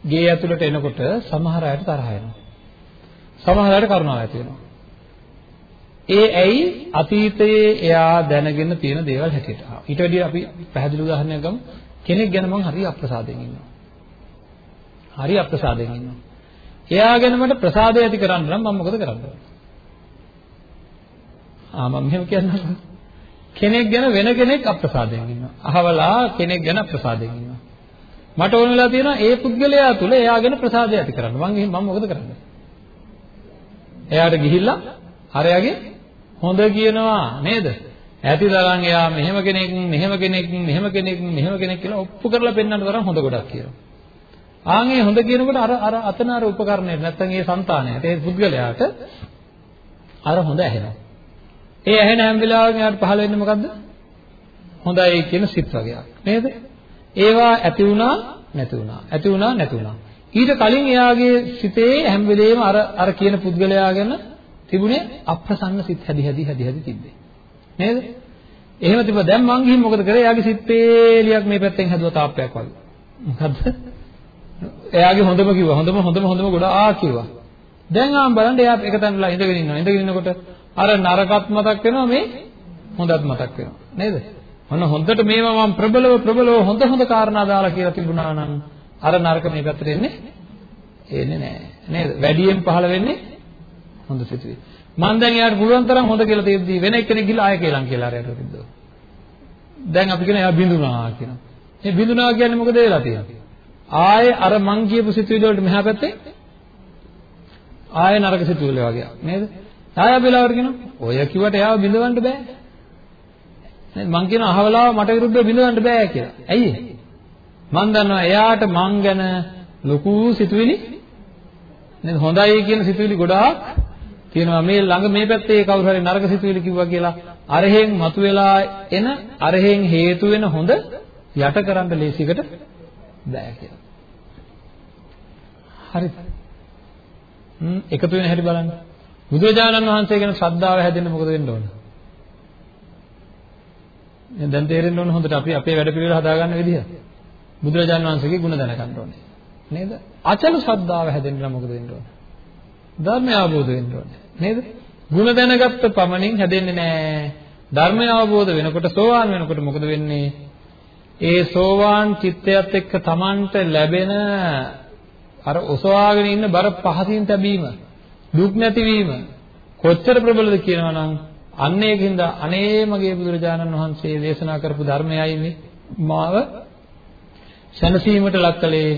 ගේ ඇතුළට එනකොට සමහර අයට තරහ එනවා. සමහර අයට කරුණාව ඇති වෙනවා. ඒ ඇයි අතීතයේ එයා දැනගෙන තියෙන දේවල් හැටියට. ඊට වැඩිය අපි පැහැදිලි උදාහරණයක් ගමු. කෙනෙක් ගැන මම හරි අප්‍රසාදයෙන් ඉන්නවා. හරි අප්‍රසාදයෙන් ඉන්නවා. එයා ගැන මට ප්‍රසාදය ඇති කරන්න නම් මම මොකද කරන්න ඕනේ? ආ මම මෙහෙම කියන්නම්. කෙනෙක් ගැන වෙන කෙනෙක් අප්‍රසාදයෙන් ඉන්නවා. අහවලා කෙනෙක් ගැන අප්‍රසාදයෙන් ඉන්නවා. මට ඕන වෙලා තියෙනවා ඒ පුද්ගලයා තුල එයා ගැන ප්‍රසාදය ඇති කරන්න. මම මම මොකද කරන්නේ? එයාට ගිහිල්ලා අරයාගේ හොඳ කියනවා නේද? ඇති තරම් එයා මෙහෙම කෙනෙක් මෙහෙම කෙනෙක් මෙහෙම කෙනෙක් මෙහෙම කෙනෙක් කියලා ඔප්පු කරලා පෙන්වන්න තරම් හොඳ ගොඩක් කියනවා. ආන් ඒ හොඳ කියනකොට අර අර අතන අර උපකරණයට නැත්තම් ඒ సంతානයට ඒ පුද්ගලයාට අර හොඳ ඇහෙනවා. ඒ ඇහෙන හැම වෙලාවෙම යාට පහළ වෙන්නේ මොකද්ද? හොඳයි කියන සිත් වගේක් නේද? ඒවා ඇති වුණා නැති වුණා. ඇති වුණා නැති වුණා. ඊට කලින් එයාගේ සිතේ හැම වෙලේම අර අර කියන පුද්ගලයා ගැන තිබුණේ අප්‍රසන්න සිත් හැදි හැදි හැදි හැදි තිබ්බේ. නේද? එහෙම තිබ්බ දැන් මං ගිහින් මොකද කරේ? එයාගේ සිත් පේලියක් මේ පැත්තෙන් හැදුවා තාප්පයක් වගේ. මොකද්ද? එයාගේ හොඳම කිව්වා. හොඳම හොඳම හොඳම ගොඩාක් කිව්වා. දැන් ආම් බලන්න එයා එක තැනලා ඉඳගෙන ඉන්නවා. ඉඳගෙන ඉන්නකොට අර නරකත් මතක් වෙනවා මේ හොඳත් මතක් වෙනවා. නේද? මොන හොඳට මේවා මම ප්‍රබලව ප්‍රබලව හොඳ හොඳ කාරණා දාලා කියලා තිබුණා නම් අර නරක මේ පැත්තට එන්නේ එන්නේ නැහැ. නේද? වැඩියෙන් පහළ වෙන්නේ හොඳ සිතුවිලි. මම දැන් එයාට පුළුවන් තරම් හොඳ කියලා තියෙද්දි වෙන එක්කෙනෙක් ගිහලා ආයෙ කියලන් කියලා අරයට තිබ්බා. දැන් අපි කියන එයා බිඳුනා කියනවා. මේ බිඳුනා කියන්නේ මොකද වෙලා තියෙන්නේ? ආයෙ අර මං කියපු සිතුවිලි වලට මෙහා පැත්තේ ආයෙ නරක සිතුවිලි වගේ නේද? ආයෙ බෙලාවට කියනවා ඔය කිව්වට එයාව බිඳවන්න බෑ. නේද? මං කියන අහවලාව මට විරුද්ධව බිඳවන්න බෑ කියලා. ඇයි මං දන්නවා එයාට මං ගැන ලොකු සිතුවිලි නේද? හොඳයි කියන සිතුවිලි ගොඩාක් තියෙනවා. මේ ළඟ මේ පැත්තේ කවුරු හරි නරක සිතුවිලි කිව්වා කියලා අරහෙන් මතුවලා එන අරහෙන් හේතු වෙන හොඳ යට කරන්න ලේසියකට බෑ කියලා. හරිද? හ්ම් එකතු වෙන හැටි බලන්න. බුදුරජාණන් වහන්සේ ගැන ශ්‍රද්ධාව හැදෙන්න මොකද වෙන්න ඕන? දැන් තේරෙන්න ඕන හොඳට අපි අපේ වැඩ පිළිවෙල හදාගන්න විදිහ. බුදුරජාණන් වහන්සේගේ ගුණ දැනගන්න ඕනේ. නේද? අචල ශ්‍රද්ධාව හැදෙන්න මොකද වෙන්න ඕන? ධර්මය අවබෝධ වෙන්න ඕනේ. නේද? ගුණ දැනගත්ත පමණින් හැදෙන්නේ නැහැ. ධර්මය අවබෝධ වෙනකොට සෝවාන් වෙනකොට මොකද වෙන්නේ? ඒ සෝවාන් චිත්තයත් එක්ක Tamanට ලැබෙන අර ඔසවාගෙන ඉන්න බර පහසින් තැබීම දුක් නැතිවීම කොච්චර ප්‍රබලද කියනවා නම් අන්න ඒකින්ද අනේ මගේ බුදුරජාණන් වහන්සේ දේශනා කරපු ධර්මයයි මේ මාව සැනසීමට ලක්කලේ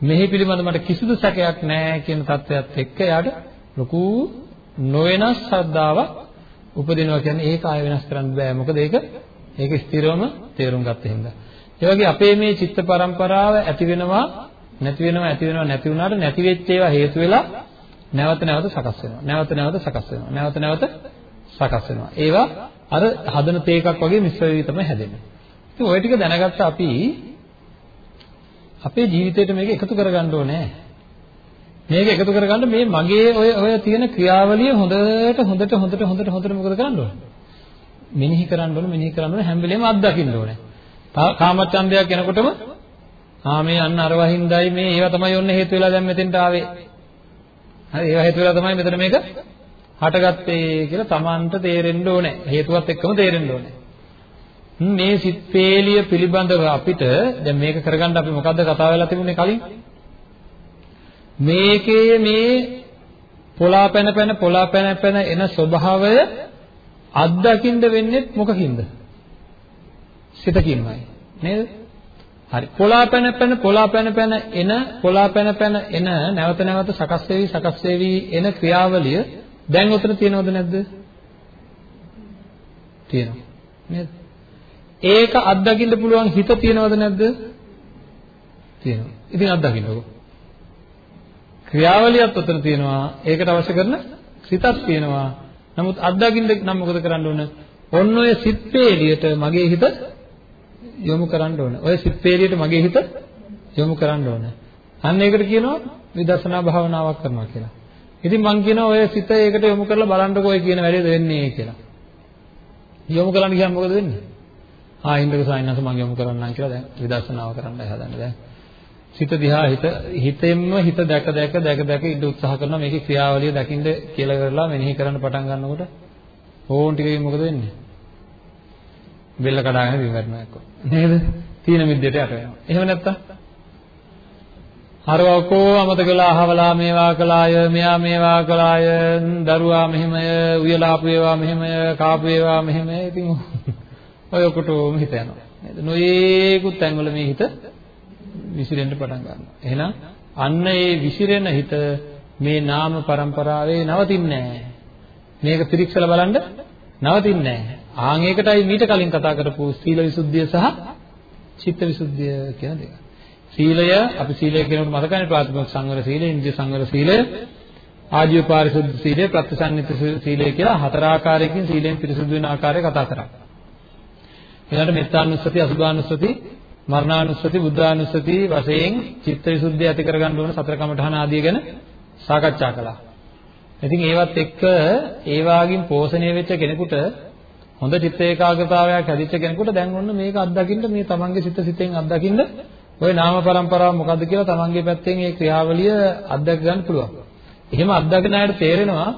මෙහි පිළිබඳ මට කිසිදු සැකයක් නැහැ කියන தත්වයක් එක්ක යාට ලොකු නොවෙනස් ශ්‍රද්ධාවක් උපදිනවා කියන්නේ ඒක ආය වෙනස් කරන්න බෑ. මොකද ඒක ඒක ස්ථිරවම තේරුම් ගත්ත හින්දා. ඒ වගේ අපේ මේ චිත්ත පරම්පරාව ඇති වෙනවා නැති වෙනවා ඇති වෙනවා නැති වුණාට නැති වෙච්ච ඒවා හේතු වෙලා නැවත නැවත සකස් වෙනවා. නැවත නැවත සකස් වෙනවා. නැවත නැවත සකස් වෙනවා. ඒවා අර හදන තේ එකක් වගේ මිශ්‍ර වෙවි තමයි හැදෙන්නේ. ඉතින් ওই ටික දැනගත්ත අපි අපේ ජීවිතේට මේක එකතු කරගන්න ඕනේ. මේක එකතු කරගන්න මේ මගේ ඔය ඔය තියෙන ක්‍රියාවලිය හොඳට හොඳට හොඳට හොඳට හොඳට මොකද කරන්න ඕනේ මෙනෙහි කරන්න ඕනේ මෙනෙහි කරන්න ඕනේ හැම වෙලේම අත්දකින්න ඕනේ කාමච්ඡන්දයක් එනකොටම ආ මේ අන්න අර වහින්දයි මේ ඒවා තමයි ඔන්න හේතු වෙලා දැන් මෙතෙන්ට ආවේ. හරි ඒවා හේතු වෙලා තමයි මෙතන මේක හටගත්තේ කියලා Tamanට තේරෙන්න ඕනේ. හේතුවත් එක්කම තේරෙන්න ඕනේ. මේ සිත් පේලිය පිළිබඳව අපිට දැන් මේක කරගන්න අපි මොකද්ද කතා වෙලා තිබුණේ කලින්? මේකේ මේ පොලා පැන පැන පොලා පැන පැන එන ස්වභාවය අත්දකින්න වෙන්නේ මොකකින්ද? සිතකින්මයි. නේද? හරි. පොලා පැන පැන පොලා පැන පැන එන පොලා පැන පැන එන නැවත නැවත සකස් වෙවි සකස් වෙවි එන ක්‍රියාවලිය දැන් උතන තියෙනවද නැද්ද? තියෙනවා. නේද? ඒක අත්දකින්න පුළුවන් හිත තියෙනවද නැද්ද? තියෙනවා. ඉතින් අත්දකින්නකෝ. ක්‍රියාවලියත් උතන තියෙනවා. ඒකට අවශ්‍ය කරන සිතක් තියෙනවා. නමුත් අත්දකින්න නම් මොකද කරන්න ඕන? ඔන්න ඔය සිත් පේලියට මගේ හිත යොමු කරන්න ඕන. ඔය සිත් පේලියට මගේ හිත යොමු කරන්න ඕන. අන්න ඒකට කියනවා විදර්ශනා භාවනාවක් කරනවා කියලා. ඉතින් මං කියනවා ඔය සිත ඒකට යොමු කරලා බලන්නකෝ ඔය කියන වැඩේද වෙන්නේ කියලා. යොමු කරන්න ගියාම මොකද වෙන්නේ? ආ ඉන්ද්‍රක සායනස මං යොමු කරන්නම් කියලා දැන් විදර්ශනාව කරන්නයි හදන්නේ දැන්. සිත දිහා හිත හිතෙන්ම හිත දැක දැක දැක දැක ඉඳ උත්සාහ කරනවා මේකේ ක්‍රියාවලිය දකින්න කියලා කරලා මෙනෙහි කරන්න පටන් ගන්නකොට ඕන් ටිකකින් මොකද වෙන්නේ? බෙල්ල කඩාගෙන බිම වැටෙනවා එක්ක. නේද? තීන මිද්දේට යට වෙනවා. එහෙම නැත්තම් හරව ඔකෝ අමතකලා අහවලා මේවා කළාය මෙයා මේවා කළාය දරුවා මෙහෙමය උයලාපු ඒවා මෙහෙමය කාපු ඒවා මෙහෙමය ඉතින් ඔය ඔකටම හිත යනවා නේද නොයේකුත් තැන්වල මේ හිත විසිරෙන්න පටන් ගන්නවා එහෙනම් අන්න ඒ විසිරෙන හිත මේ නාම પરම්පරාවේ නවතින්නේ නැහැ මේක පිරික්සලා බලන්න නවතින්නේ නැහැ ආන් ඒකටයි මීට කලින් කතා කරපු සීල විසුද්ධිය සහ චිත්ත විසුද්ධිය කියන දෙක. සීලය අපි සීලය කියනකොට මතකනේ ප්‍රාථමික සංවර සීලය, ඉන්ද්‍රිය සංවර සීලය, ආජීව පාරිශුද්ධ සීලය, ප්‍රත්‍යසන්නිත සීලය කියලා හතර ආකාරයකින් සීලෙන් පිරිසුදු වෙන ආකාරය කතා කරා. ඊළඟට මෙත්තානුස්සති, අසුභානුස්සති, මරණානුස්සති බුද්ධානුස්සති වශයෙන් චිත්ත විසුද්ධිය ඇති කරගන්න ඕන සතර කමඨහන ආදිය ගැන සාකච්ඡා කළා. ඉතින් ඒවත් එක්ක ඒ වාගින් පෝෂණය වෙච්ච කෙනෙකුට හොඳ චිත්ත ඒකාග්‍රතාවයක් ඇතිච්ච කෙනෙකුට දැන් ඔන්න මේක අත්දකින්න මේ තමන්ගේ සිත සිතෙන් අත්දකින්න ওই නාම પરම්පරාව මොකද්ද කියලා තමන්ගේ පැත්තෙන් ඒ ක්‍රියාවලිය අත්දක ගන්න පුළුවන්. එහෙම අත්දකින අයට තේරෙනවා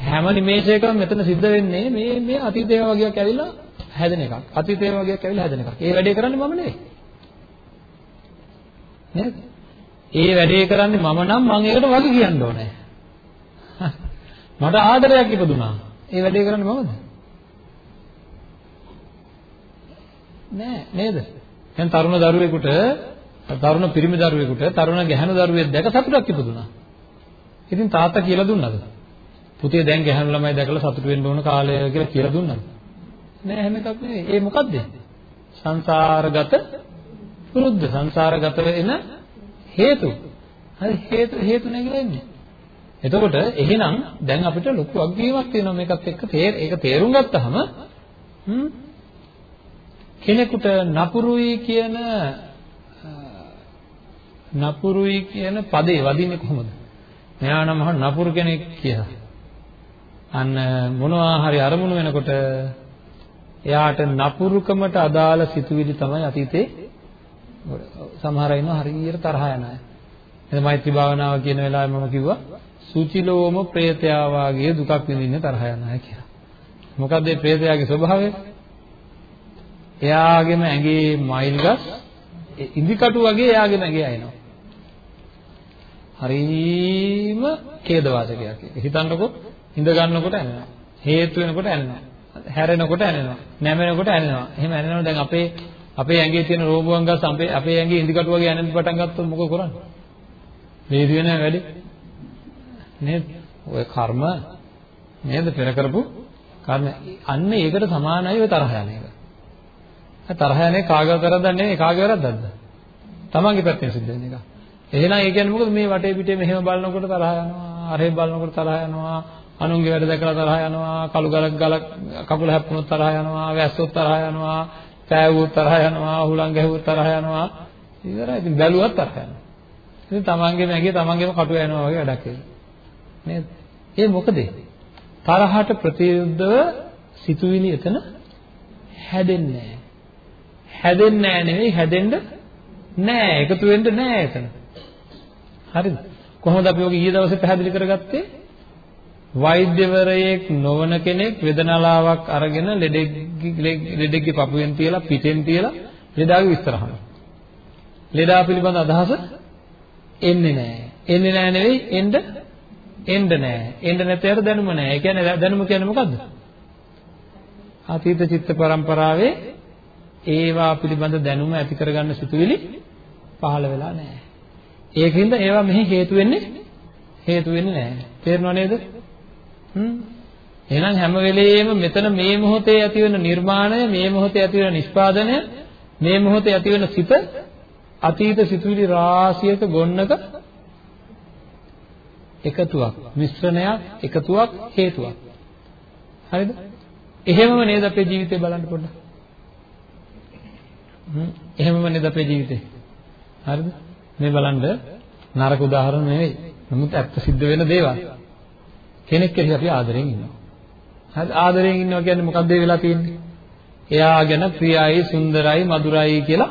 හැම නිමේෂයකම මෙතන සිද්ධ වෙන්නේ මේ මේ අතීතය වගේක් ඇවිල්ලා හැදෙන එකක්. අතීත ඒවා වගේක් ඇවිල්ලා හැදෙන එකක්. ඒ වැඩේ කරන්නේ මම නෙවෙයි. නේද? ඒ වැඩේ කරන්නේ මම නම් මම ඒකට වග කියන්න ඕනේ. මට ආදරයක් ඉපදුනා. ඒ වැඩේ කරන්නේ මමද? නෑ නේද? දැන් තරුණ දරුවෙකුට තරුණ පිරිමි දරුවෙකුට තරුණ ගැහැණු දරුවෙක් දැක සතුටක් ඉපදුනා. ඉතින් තාත්තා කියලා දුන්නද? පුතේ දැන් ගැහැණු ළමයි දැකලා සතුට වෙන්න ඕන කාලය කියලා කියලා දුන්නද? නෑ එහෙම එකක් නෙවෙයි. ඒ මොකද්ද? සංසාරගත වෘද්ධ සංසාරගත වෙන හේතු. හරි හේතු හේතු නැගලා ඉන්නේ. එතකොට එහෙනම් දැන් අපිට ලොකු අග්ගීමක් තියෙනවා මේකත් එක්ක තේර ඒක තේරුම් ගත්තහම හ්ම් කෙනෙකුට නපුරුයි කියන නපුරුයි කියන පදේ වදින්නේ කොහොමද? මෙයා නම් මහ නපුරු කෙනෙක් කියලා. අන්න මොනවා හරි අරමුණු වෙනකොට එයාට නපුරුකමට අදාළ සිතුවිලි තමයි අතීතේ සමහර අය ඉන්නවා හරියට තරහ යන අය. එතන මෛත්‍රී භාවනාව කියන වෙලාවේ මම කිව්වා සුචිලෝම ප්‍රේතයා වාගේ දුකක් විඳින්න තරහ යන අය කියලා. මොකද මේ ප්‍රේතයාගේ ස්වභාවය? එයාගේම ඇඟේ මයිල් ගස් ඉදිකටු වගේ එයාගේම ඇඟේ අයනවා. හරීම ඛේදවාදකයක්. හිතන්නකො ඉඳ ගන්නකොට ඇනෙනවා. හේතු වෙනකොට ඇනෙනවා. හැරෙනකොට ඇනෙනවා. නැමෙනකොට ඇනෙනවා. එහෙම ඇනෙනවා දැන් අපේ අපේ ඇඟේ තියෙන රෝගුවන් ගස් අපේ අපේ ඇඟේ ඉදිකටු වගේ ඇනෙන්න පටන් ගත්තොත් මොකද කරන්නේ? වේදි වෙන වැඩි. නේද? ඔය කර්ම නේද පෙර කරපු කර්ම අන්න ඒකට සමානයි ඔය තරහ යන එක. තරහ යන්නේ කාගව කරද්ද නෙමෙයි කාගේ වැරද්දක්ද? තමන්ගේ පැත්තෙන් සිද්ධ වෙන එක. එහෙනම් ඒ කියන්නේ මොකද මේ වටේ පිටේ මෙහෙම බලනකොට තරහ යනවා, අරහෙ බලනකොට තරහ යනවා, අනුන්ගේ වැඩ දැකලා තරහ යනවා, කළු ගලක් ගලක් කකුල හැප්පුණොත් තරහ යනවා, වැස්සොත් තරහ යනවා, පෑවුවොත් තරහ යනවා, හුලං ගැහුවොත් තරහ යනවා. ඉවරයි. ඉතින් බැලුවත් තරහ යනවා. ඉතින් තමන්ගේම ඇඟේ තමන්ගේම කටුව යනවා වගේ වැඩක් ඒක. නේද? ඒ මොකද? තරහට ප්‍රතිවිරුද්ධව සිතුවිලි එතන හැදෙන්නේ නැහැ. හැදෙන්නේ නැහැ නෙවෙයි හැදෙන්න නැහැ. එකතු වෙන්න නැහැ එතන. හරිද? කොහොමද අපි ඔක ඊයේ දවසේ පැහැදිලි කරගත්තේ? වෛද්‍යවරයෙක් නොවන කෙනෙක් වේදනාලාවක් අරගෙන ලෙඩෙක්ගේ ලෙඩෙක්ගේ පපුවෙන් තියලා පිටෙන් තියලා ලෙඩාගේ විස්තර අහනවා. ලෙඩා පිළිබඳ අදහස එන්නේ නැහැ. එන්නේ නැහැ නෙවෙයි එන්න එන්න නැහැ. එන්න නැතේට දැනුම නැහැ. ඒ කියන්නේ දැනුම කියන්නේ මොකද්ද? අතීත චිත්ත පරම්පරාවේ ඒවා පිළිබඳ දැනුම ඇති කරගන්න සිතුවිලි පහළ වෙලා නැහැ. ඒකින්ද ඒවා මෙහි හේතු වෙන්නේ හේතු වෙන්නේ නැහැ. තේරෙනව නේද? හ්ම්. එහෙනම් හැම වෙලෙම මෙතන මේ මොහොතේ ඇති වෙන නිර්මාණය, මේ මොහොතේ ඇති වෙන නිෂ්පාදනය, මේ මොහොතේ ඇති වෙන සිත අතීත සිතුවිලි රාශියක ගොන්නක එකතුවක්, මිශ්‍රණයක්, එකතුවක්, හේතුවක්. හරිද? එහෙමම නේද අපේ ජීවිතේ බලන්න පොඩ්ඩක්. හ්ම්. එහෙමම නේද අපේ ජීවිතේ. හරිද? මේ බලන්න නරක උදාහරණ නෙවෙයි. නමුත් ඇත්ත සිද්ධ වෙන දේවල්. කෙනෙක් කෙරෙහි අපි ආදරෙන් ඉන්නවා. හරි ආදරෙන් ඉන්නවා කියන්නේ මොකක්ද ඒ වෙලා තියෙන්නේ? එයා ගැන ප්‍රියයි, සුන්දරයි, මధుරයි කියලා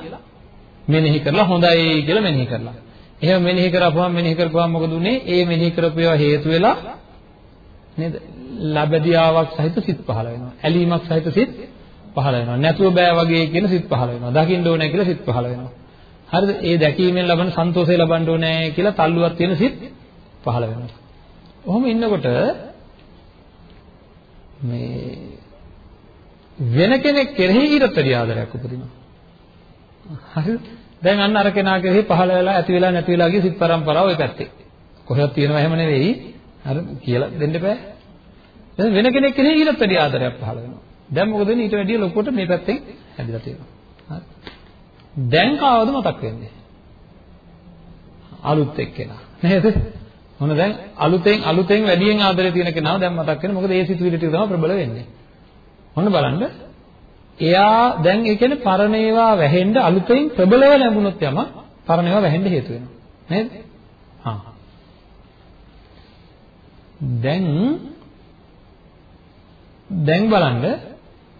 මෙනෙහි කරලා හොඳයි කියලා මෙනෙහි කරලා. එහෙම මෙනෙහි කරපුවම මෙනෙහි කරපුවම මොකද උනේ? ඒ මෙනෙහි කරපු ඒවා හේතු වෙලා නේද? ලබදියාවක් සහිත සිත් පහළ වෙනවා. ඇලීමක් සහිත සිත් පහළ වෙනවා. නැතුව බෑ වගේ කියන සිත් පහළ වෙනවා. දකින්න ඕනේ කියලා සිත් පහළ වෙනවා. හරිද? ඒ දැකීමෙන් ලබන සන්තෝෂය ලබන්න ඕනේ කියලා තල්ලුවක් තියෙන සිත් පහළ වෙනවා. ඔහොම ඉන්නකොට මේ වෙන කෙනෙක් කෙරෙහි ඊටත් වැඩි ආදරයක් උපදිනවා. හරිද? දැන් අන්න අර කෙනා කෙරෙහි පහළ වෙලා ඇති වෙලා නැති වෙලා ගිය සිත් පරම්පරාව ওই පැත්තේ. කොහෙවත් තියෙනවා එහෙම නෙවෙයි. හරි කියලා දෙන්න බෑ. දැන් වෙන කෙනෙක් කෙරෙහි ඊටත් වැඩි ආදරයක් පහළ වෙනවා. දැන් මොකද වෙන්නේ ඊට වැඩිය ලොකුවට මේ පැත්තෙන් හැදිලා තියෙනවා. හරි. දැන් කාවද මතක් වෙන්නේ? අලුත් එක්කෙනා. නේද? මොන දැන් අලුතෙන් අලුතෙන් වැඩියෙන් ආදරේ තියෙන කෙනාව දැන් මතක් වෙන්නේ. මොකද ඒ සිතුවිලි ටික තමයි ප්‍රබල වෙන්නේ. මොන බලන්න. එයා දැන් ඒ කියන්නේ පරණ ඒවා වැහෙන්න අලුතෙන් ප්‍රබලව ලැබුණොත් යම පරණ ඒවා වැහෙන්න හේතු වෙනවා. නේද? හා. දැන් දැන් බලන්න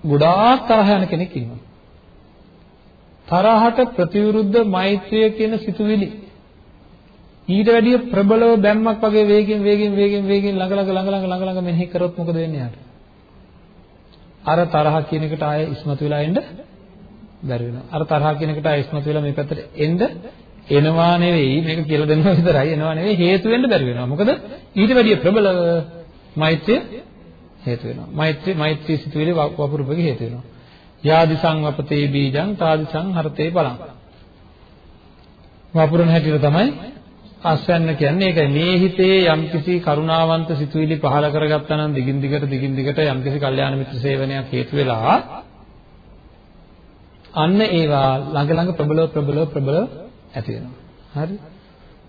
ගොඩාක් තරහ යන කෙනෙක් ඉන්නවා. තරහට ප්‍රතිවිරුද්ධ මෛත්‍රිය කියන සිතුවිලි ඊට වැඩිය ප්‍රබලව බැම්මක් වගේ වේගෙන් වේගෙන් වේගෙන් වේගෙන් ළඟ ළඟ ළඟ ළඟ ළඟ ළඟ මෙනෙහි කරොත් මොකද වෙන්නේ යාට? අර තරහ කියන එකට ආයෙ ඉස්මතු වෙලා එන්න බැරි වෙනවා. අර තරහ කියන එකට ආයෙ ඉස්මතු වෙලා මේ පැත්තට එන්න එනවා නෙවෙයි මේක කියලා දෙනවා විතරයි එනවා නෙවෙයි හේතු වෙන්න බැරි වෙනවා. මොකද ඊට වැඩිය ප්‍රබලව මෛත්‍රිය හේතු වෙනවා. මෛත්‍රී මෛත්‍රී සිතුවිලි වපුරුපගේ හේතු වෙනවා. යාදිසං වපතේ බීජං තාදිසං හරතේ බලං. වපුරන හැටියට තමයි අස්වැන්න කියන්නේ ඒකයි මේ හිතේ යම්කිසි කරුණාවන්ත සිතුවිලි පහළ කරගත්තා නම් දිගින් දිගට දිගින් දිගට යම්කිසි කල්යාණ මිත්‍ර සේවනයක් හේතු වෙලා අන්න ඒවා ළඟ ළඟ ප්‍රබලව ප්‍රබලව ප්‍රබලව ඇති වෙනවා. හරි?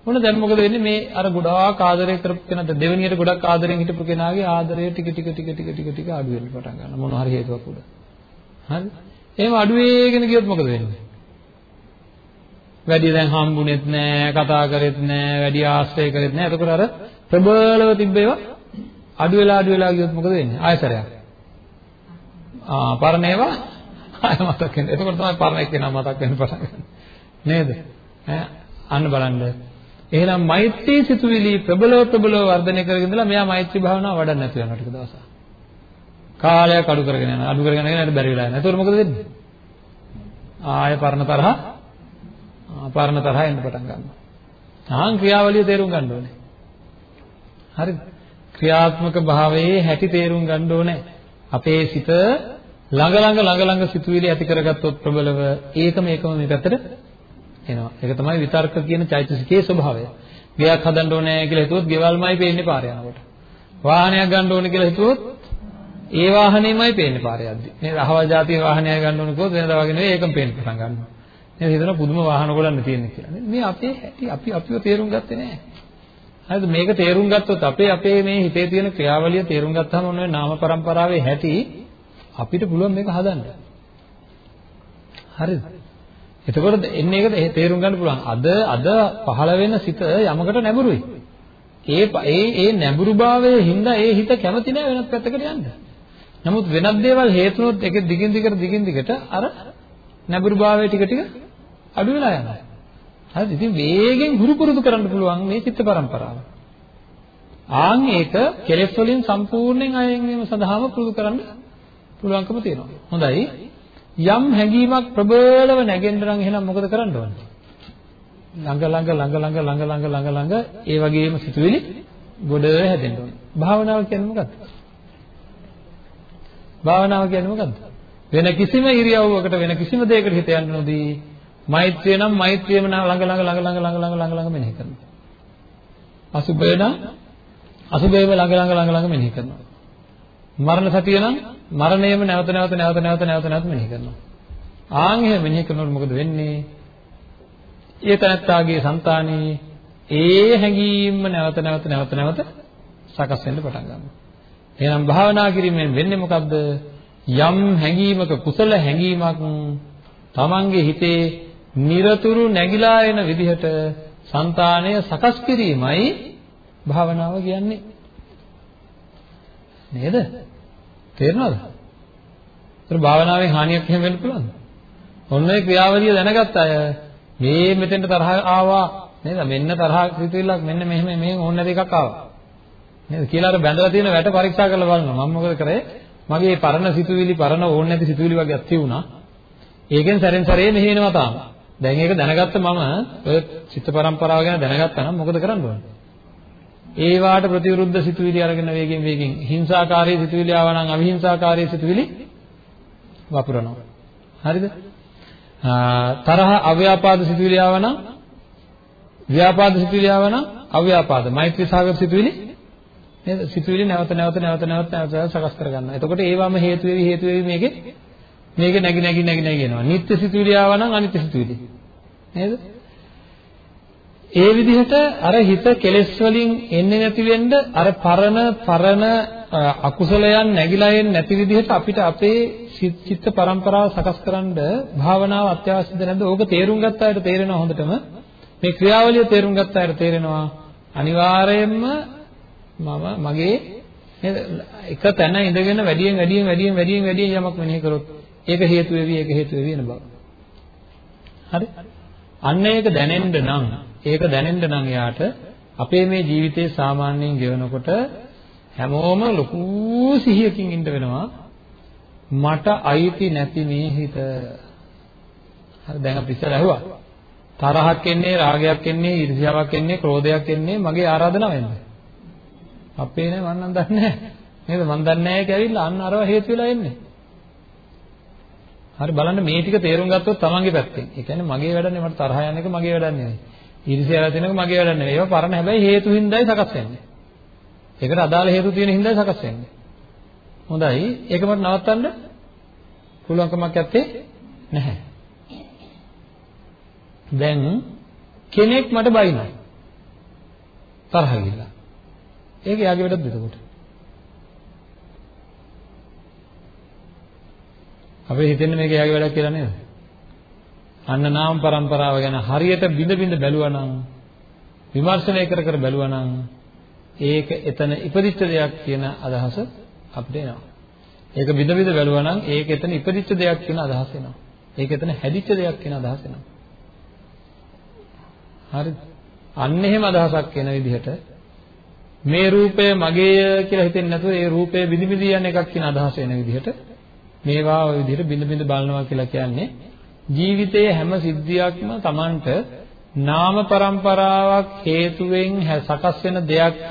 මොන දැන් මොකද වෙන්නේ මේ අර ගොඩාක් ආදරය කරපු කෙනාට දෙවෙනියට ගොඩක් ආදරෙන් හිටපු කෙනාගේ ආදරය ටික ටික ටික ටික ටික ටික අඩු වෙන්න පටන් ගන්නවා මොන හරි හේතුවක් උඩ. හරි? එහෙම අඩු වෙගෙන ගියොත් මොකද වෙන්නේ? වැඩි දැන් හම්බුනේත් නෑ, කතා කරෙත් නෑ, වැඩි ආශ්‍රය කරෙත් නෑ. එතකොට අර ප්‍රබලව තිබ්බ ඒවා අඩු වෙලා අඩු වෙලා ගියොත් මොකද වෙන්නේ? ආයතරයක්. ආ පරණ ඒවා ආය මතක් වෙනවා. එතකොට තමයි පරණ එක්කෙනා මතක් වෙන්න පටන් ගන්නේ. නේද? ඈ අන්න බලන්න. එහෙනම් මෛත්‍රී සිතුවිලි ප්‍රබලව ප්‍රබලව වර්ධනය කරගෙන ඉඳලා මෙයා මෛත්‍රී භාවනාව වඩන්න නැතු වෙනවා ටික දවසක්. කාලයක් අඩු කරගෙන යනවා. අඩු කරගෙන යනකොට බැරි වෙලා යනවා. එතකොට මොකද වෙන්නේ? ආය පරණ තරහ පරණ තරහ එන්න පටන් ගන්නවා. ආන් ක්‍රියාවලිය තේරුම් ගන්න ඕනේ. හරිද? ක්‍රියාත්මක භාවයේ හැටි තේරුම් ගන්න ඕනේ. අපේ සිත ළඟ ළඟ ළඟ ළඟ සිතුවිලි ඇති කරගත්තොත් ප්‍රබලව ඒකම ඒකම මේ පැත්තට එනවා. ඒක තමයි විතර්ක කියන චෛතසිකයේ ස්වභාවය. ගෙයක් හදන්න ඕනේ කියලා හිතුවොත් ගෙවල්මයි පේන්නේ පාරේ යනකොට. වාහනයක් ගන්න ඕනේ කියලා හිතුවොත් ඒ වාහනේමයි පේන්නේ පාරේ යද්දි. නේද? අහවල් જાතියේ වාහනයක් ගන්න ඕනේ කිව්වොත් වෙනදා වගේ නෙවෙයි ඒකම පේන්න පටන් ගන්නවා. නේද? හිතන පුදුම වාහන ගොඩක් තියෙන්නේ කියලා. මේ අපේ හැටි අපි අපිව තේරුම් ගත්තේ නැහැ. හරිද? මේක තේරුම් ගත්තොත් අපේ අපේ මේ හිතේ තියෙන ක්‍රියාවලිය තේරුම් ගත්තාම ඔන්න නාම પરම්පරාවේ හැටි අපිට පුළුවන් මේක හදන්න. හරිද? එතකොට එන්නේ ඒකද තේරුම් ගන්න පුළුවන්. අද අද පහළ වෙන සිත යමකට නැඹුරුයි. ඒ ඒ ඒ නැඹුරුභාවයේ හින්දා ඒ හිත කැමති නැහැ වෙනත් පැත්තකට යන්න. නමුත් වෙනත් දේවල් හේතුනොත් ඒක දිගින් දිගට දිගින් දිගට අර නැඹුරුභාවය ටික ටික අඩු වෙලා යනවා. හරිද? ඉතින් වේගෙන් හුරු පුරුදු කරන්න පුළුවන් මේ චිත්ත පරම්පරාව. ආන් ඒක කෙලෙස් වලින් සම්පූර්ණයෙන් අයින් වීම සඳහාම පුරුදු කරන්න පුළුවන්කම තියෙනවා. හොඳයි. යම් හැඟීමක් ප්‍රබලව නැගෙන්න නම් එහෙනම් මොකද කරන්න ඕනේ? ළඟ ළඟ ළඟ ළඟ ළඟ ළඟ ළඟ ළඟ ඒ වගේම සිතුවිලි ගොඩ හැදෙන්න ඕනේ. භාවනාව කියන්නේ මොකක්ද? භාවනාව කියන්නේ මොකක්ද? වෙන කිසිම ඉරියව්වකට වෙන කිසිම දෙයකට හිත යන්න නොදී මෛත්‍රිය නම් මෛත්‍රියම ළඟ ළඟ ළඟ ළඟ ළඟ ළඟ ළඟ ළඟ මෙනෙහි කරනවා. අසුබය නම් අසුබයම ළඟ ළඟ ළඟ ළඟ මෙනෙහි කරනවා. මරණ සතිය නම් මරණයම නැවත නැවත නැවත නැවත නැවත නැවත මෙනෙහි කරනවා. ආන් එහෙම මෙනෙහි කරනකොට මොකද වෙන්නේ? ඒ තනත්තාගේ సంతානේ ඒ හැඟීම්ම නැවත නැවත නැවත නැවත සකස් වෙන්න පටන් ගන්නවා. එහෙනම් භාවනා කිරීමෙන් වෙන්නේ මොකද්ද? යම් හැඟීමක කුසල හැඟීමක් තමන්ගේ හිතේ নিরතුරු නැగిලා එන විදිහට సంతාණය සකස් කිරීමයි භාවනාව කියන්නේ නේද තේරෙනවද? ඒතර භාවනාවේ හානියක් එහෙම වෙන්න පුළුවන්ද? ඔන්න ඒ ක්‍රියාවලිය දැනගත්ත අය මේ මෙතෙන්ට තරහ ආවා නේද? මෙන්න තරහ සිතුවිල්ලක් මෙන්න මෙහෙම මෙහෙම ඕන නැති එකක් ආවා. නේද? කියලා අර බැඳලා තියෙන වැට පරීක්ෂා කරලා බලනවා. මම මොකද කරේ? මගේ පරණ සිතුවිලි පරණ ඕන නැති සිතුවිලි වගේක් තියුණා. ඒකෙන් සැරෙන් සැරේ මෙහෙනවා තාම. දැන් ඒක දැනගත්ත මම ඔය චිත්ත පරම්පරාව ගැන දැනගත්තා නම් මොකද කරන්න ඕනේ? ඒ වාට ප්‍රතිවිරුද්ධ සිතුවිලි අරගෙන වේගෙන් වේගෙන් හිංසාකාරී සිතුවිලි ආවා නම් අවිහිංසාකාරී සිතුවිලි වපුරනවා. හරිද? තරහ අව්‍යාපාද සිතුවිලි ආවා නම් ව්‍යාපාද සිතුවිලි ආවා නම් අව්‍යාපාද මෛත්‍රී සාගර සිතුවිලි නේද? සිතුවිලි නැවත නැවත නැවත නැවත නැවත සකස් කරගන්නවා. එතකොට ඒවම හේතු වෙවි හේතු වෙවි මේකේ මේක නැగి නැగి නැగి නැగి යනවා. නিত্য සිතුවිලි ආවා නම් අනිත්‍ය සිතුවිලි. නේද? ඒ විදිහට අර හිත කෙලෙස් වලින් එන්නේ නැති වෙන්න අර පරණ පරණ අකුසලයන් නැగిලා එන්නේ නැති විදිහට අපිට අපේ චිත්ත පරම්පරාව සකස් කරන්න භාවනාව අත්‍යවශ්‍යද නැද්ද? ඕක තේරුම් ගත්ත අයට තේරෙනවා හොඳටම. මේ ක්‍රියාවලිය තේරුම් ගත්ත අයට තේරෙනවා අනිවාර්යයෙන්ම මම මගේ නේද? එක තැන ඉඳගෙන වැඩියෙන් වැඩියෙන් වැඩියෙන් වැඩියෙන් වැඩියෙන් යමක් මෙනෙහි කරොත් ඒක හේතු වෙවි ඒක හේතු වෙවි වෙන බව. හරි? අන්න ඒක දැනෙන්න නම් ඒක දැනෙන්න නම් යාට අපේ මේ ජීවිතේ සාමාන්‍යයෙන් ගෙවනකොට හැමෝම ලොකු සිහියකින් ඉන්න වෙනවා. මට අයිති නැති මේ හිත. හරි දැන් අපි ඉස්සර ඇහුවා. තරහක් එන්නේ රාගයක් එන්නේ ඊර්ෂ්‍යාවක් එන්නේ ක්‍රෝධයක් එන්නේ මගේ ආරාධනාවෙන්ද අපේ නෑ මම නම් දන්නේ නෑ නේද මම දන්නේ නෑ කියලා අන්න අරව හේතු වෙලා එන්නේ හරි බලන්න මේ ටික තේරුම් ගත්තොත් තමන්ගේ පැත්තෙන් ඒ කියන්නේ මගේ වැඩ නෙමෙයි මට තරහ යන එක මගේ වැඩක් නෙමෙයි ඊර්ෂ්‍යාව තියෙන එක මගේ වැඩක් නෙවෙයි. ඒවා පරණ හැබැයි හේතු හින්දායි සකස් වෙන්නේ. ඒකට අදාළ හේතු තියෙන හින්දායි සකස් වෙන්නේ. හොඳයි. ඒක මට නවත්තන්න පුළුවන්කමක් නැත්තේ නැහැ. දැන් කෙනෙක් මට බයිනවා. තරහ ගිහිල්ලා. ඒක යාගේ වැඩක්ද එතකොට? අපේ හිතෙන්නේ මේක යාගේ වැඩක් කියලා නේද? අන්න නාම પરම්පරාව ගැන හරියට බිඳ බිඳ බැලුවා නම් විමර්ශනය කර කර බැලුවා නම් ඒක එතන ඉපදිච්ච දෙයක් කියන අදහස අපිට එනවා. ඒක බිඳ බිඳ බැලුවා නම් ඒක එතන ඉපදිච්ච දෙයක් කියන අදහස එනවා. ඒක එතන හැදිච්ච දෙයක් කියන අදහස එනවා. හරිද? අන්න එහෙම අදහසක් එන විදිහට මේ රූපය මගේය කියලා හිතෙන්නේ නැතුව ඒ රූපය බිඳි බිඳි යන එකක් කියන අදහස එන විදිහට මේවා ওই විදිහට බිඳ බිඳ බලනවා කියලා කියන්නේ ජීවිතයේ හැම සිද්ධියක්ම Tamanට නාම પરම්පරාවක් හේතුවෙන් සකස් වෙන දෙයක්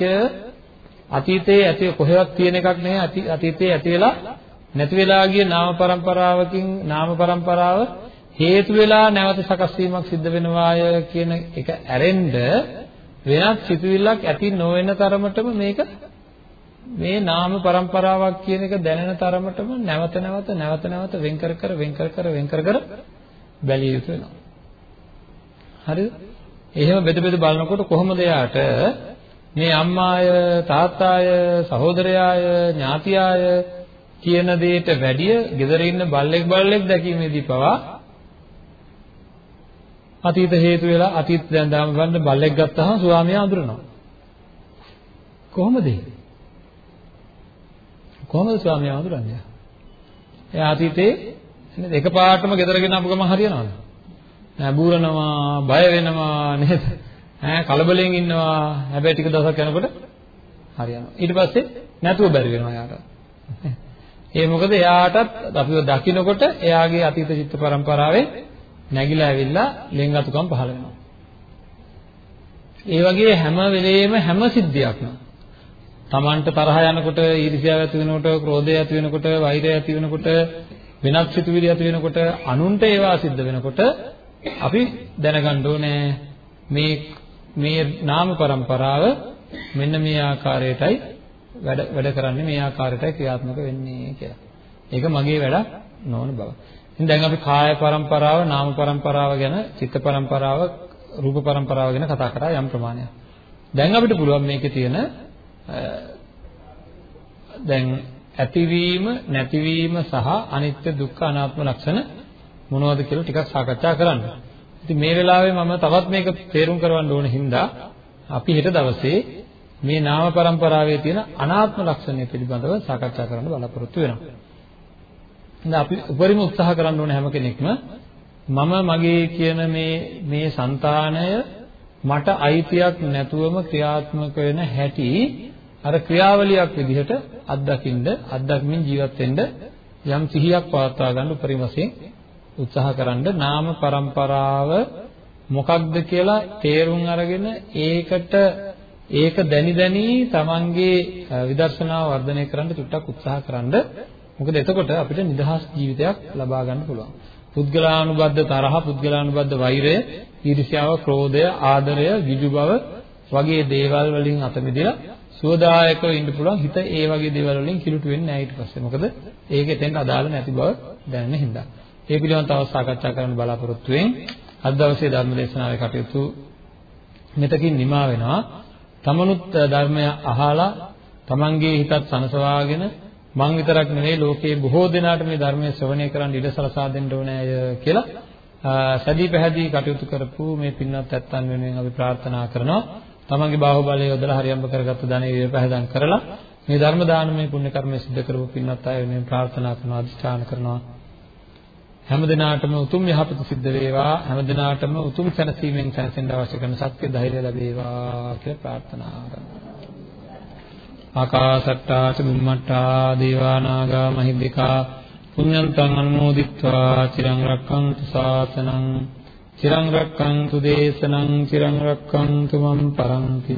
අතීතයේ ඇති කොහෙවත් තියෙන එකක් නෙවෙයි අතීතයේ ඇති වෙලා නැති වෙලා ගිය නාම પરම්පරාවකින් නාම પરම්පරාව හේතු වෙලා නැවත සකස් වීමක් සිද්ධ වෙනවාය කියන එක ඇරෙන්න වෙනත් සිතුවිල්ලක් ඇති නොවන තරමටම මේක මේ නාම પરම්පරාවක් කියන එක දැනෙන තරමටම නැවත නැවත නැවත නැවත වෙන් කර කර වෙන් කර කර වෙන් කර කර බැලිය යුතු වෙනවා. හරිද? එහෙම බෙද බෙද බලනකොට කොහොමද යාට මේ අම්මාය තාත්තාය සහෝදරයාය ඥාතියාය කියන දෙයට වැඩිය gedare ඉන්න බල්ලෙක් බල්ලෙක් දැකීමේදී පවා අතීත හේතු වෙලා අතීත දැන් දාම ගන්න බල්ලෙක් ගත්තාම ස්වාමියා අඳුරනවා. කොහොමද කොහොමද ස්වාමියා අඳුරන්නේ? එයා අතීතේ නේද එකපාරටම ගෙදරගෙන ආපු ගමන් හරියනවද? නෑ බූරනවා බය වෙනවා නේද? ඈ කලබලෙන් ඉන්නවා. හැබැයි ටික දවසක් යනකොට හරියනවා. ඊට පස්සේ නැතුව බැරි වෙනවා යාට ඒ මොකද එයාටත් අපිව දකින්නකොට එයාගේ අතීත චිත්ත පරම්පරාවේ නැగిලා ඇවිල්ලා ලෙන්ගතුකම් පහළ වෙනවා. ඒ වගේ හැම වෙලෙම හැම සිද්ධියක්ම Tamanට තරහ යනකොට, ඊර්ෂ්‍යාව ඇති වෙනකොට, ක්‍රෝධය ඇති වෙනකොට, වෛරය ඇති වෙනකොට, වෙනත් සිතුවිලි ඇති වෙනකොට, අනුන්ට ඒවා සිද්ධ වෙනකොට අපි දැනගන්න ඕනේ මේ මේ නාම પરම්පරාව මෙන්න මේ ආකාරයටයි වැඩ වැඩ කරන්නේ මේ ආකාරයටයි ක්‍රියාත්මක වෙන්නේ කියලා. ඒක මගේ වැඩක් නොවන බව. ඉතින් දැන් අපි කාය પરම්පරාව, නාම પરම්පරාව ගැන, චිත්ත પરම්පරාව, රූප પરම්පරාව ගැන කතා කරා යම් ප්‍රමාණයක්. දැන් අපිට පුළුවන් මේකේ තියෙන දැන් ඇතිවීම, නැතිවීම සහ අනිත්‍ය, දුක්ඛ, අනාත්ම ලක්ෂණ මොනවද කියලා ටිකක් සාකච්ඡා කරන්න. ඉතින් මේ වෙලාවේ මම තවත් මේක තේරුම් කරවන්න ඕන හින්දා අපි හෙට දවසේ මේ නාම પરම්පරාවේ තියෙන අනාත්ම ලක්ෂණය පිළිබඳව සාකච්ඡා කරන්න බලාපොරොත්තු වෙනවා. ඉතින් අපි උපරිම උත්සාහ කරන්න ඕනේ හැම කෙනෙක්ම. මම මගේ කියන මේ මේ సంతාණය මට අයිතියක් නැතුවම ක්‍රියාත්මක වෙන හැටි අර ක්‍රියාවලියක් විදිහට අත්දකින්න අත්දකින්න ජීවත් වෙන්න යම් සිහියක් පවත්වා ගන්න උපරිම වශයෙන් උත්සාහ කරන්න. නාම પરම්පරාව මොකක්ද කියලා තේරුම් අරගෙන ඒකට ඒක දැනි දැනි තමන්ගේ විදර්ශනාව වර්ධනය කරන්න චුට්ටක් උත්සාහ කරන්න මොකද එතකොට අපිට නිදහස් ජීවිතයක් ලබා ගන්න පුළුවන්. පුද්ගලානුබද්ධ තරහ, පුද්ගලානුබද්ධ වෛරය, ඊර්ෂ්‍යාව, ක්‍රෝධය, ආදරය, විජු බව වගේ දේවල් වලින් අත මිදලා සුවදායකව ඉන්න පුළුවන් හිත ඒ වගේ දේවල් වලින් කිලුට වෙන්නේ නැහැ ඊට පස්සේ. මොකද ඒක එතෙන්ට අදාළ නැති බව දැනෙන හින්දා. ඒ පිළිබඳව තවත් සාකච්ඡා කරන්න බලාපොරොත්තු වෙමින් අද දවසේ ධර්ම දේශනාවේ කටයුතු මෙතකින් නිමා වෙනවා. තමනුත් ධර්මය අහලා තමන්ගේ හිතත් සනසවාගෙන මං විතරක් නෙවෙයි ලෝකයේ බොහෝ දෙනාට මේ ධර්මයේ ශ්‍රවණය කරන්න ඉඩ සලසා දෙන්න ඕනෑය කියලා සැදී පැහැදී කටයුතු කරපු මේ පින්වත් ඇත්තන් වෙනුවෙන් අපි ප්‍රාර්ථනා කරනවා. තමන්ගේ බාහුවලය යොදලා හරියම්බ කරගත්තු ධනෙ විපහදම් කරලා මේ ධර්ම දානමය පුණ්‍ය කර්මය සිද්ධ කරපු පින්වත් අය වෙනුවෙන් ප්‍රාර්ථනා කරනවා අධිෂ්ඨාන කරනවා. හැම දිනාටම උතුම් යහපත සිද්ධ වේවා හැම දිනාටම උතුම් සැනසීමෙන් සැනසෙන්න අවශ්‍ය කරන ශක්තිය ධෛර්යය ලැබේවා කියලා ප්‍රාර්ථනා කරනවා. ආකාසට්ටා චුම්මට්ටා දේවා නාග මහිද්దికා පුඤ්ඤන්තං අනුමෝදිත්වා චිරං රක්ඛන්තු සාසනං චිරං රක්ඛන්තු දේශනං චිරං රක්ඛන්තු මම් පරන්ති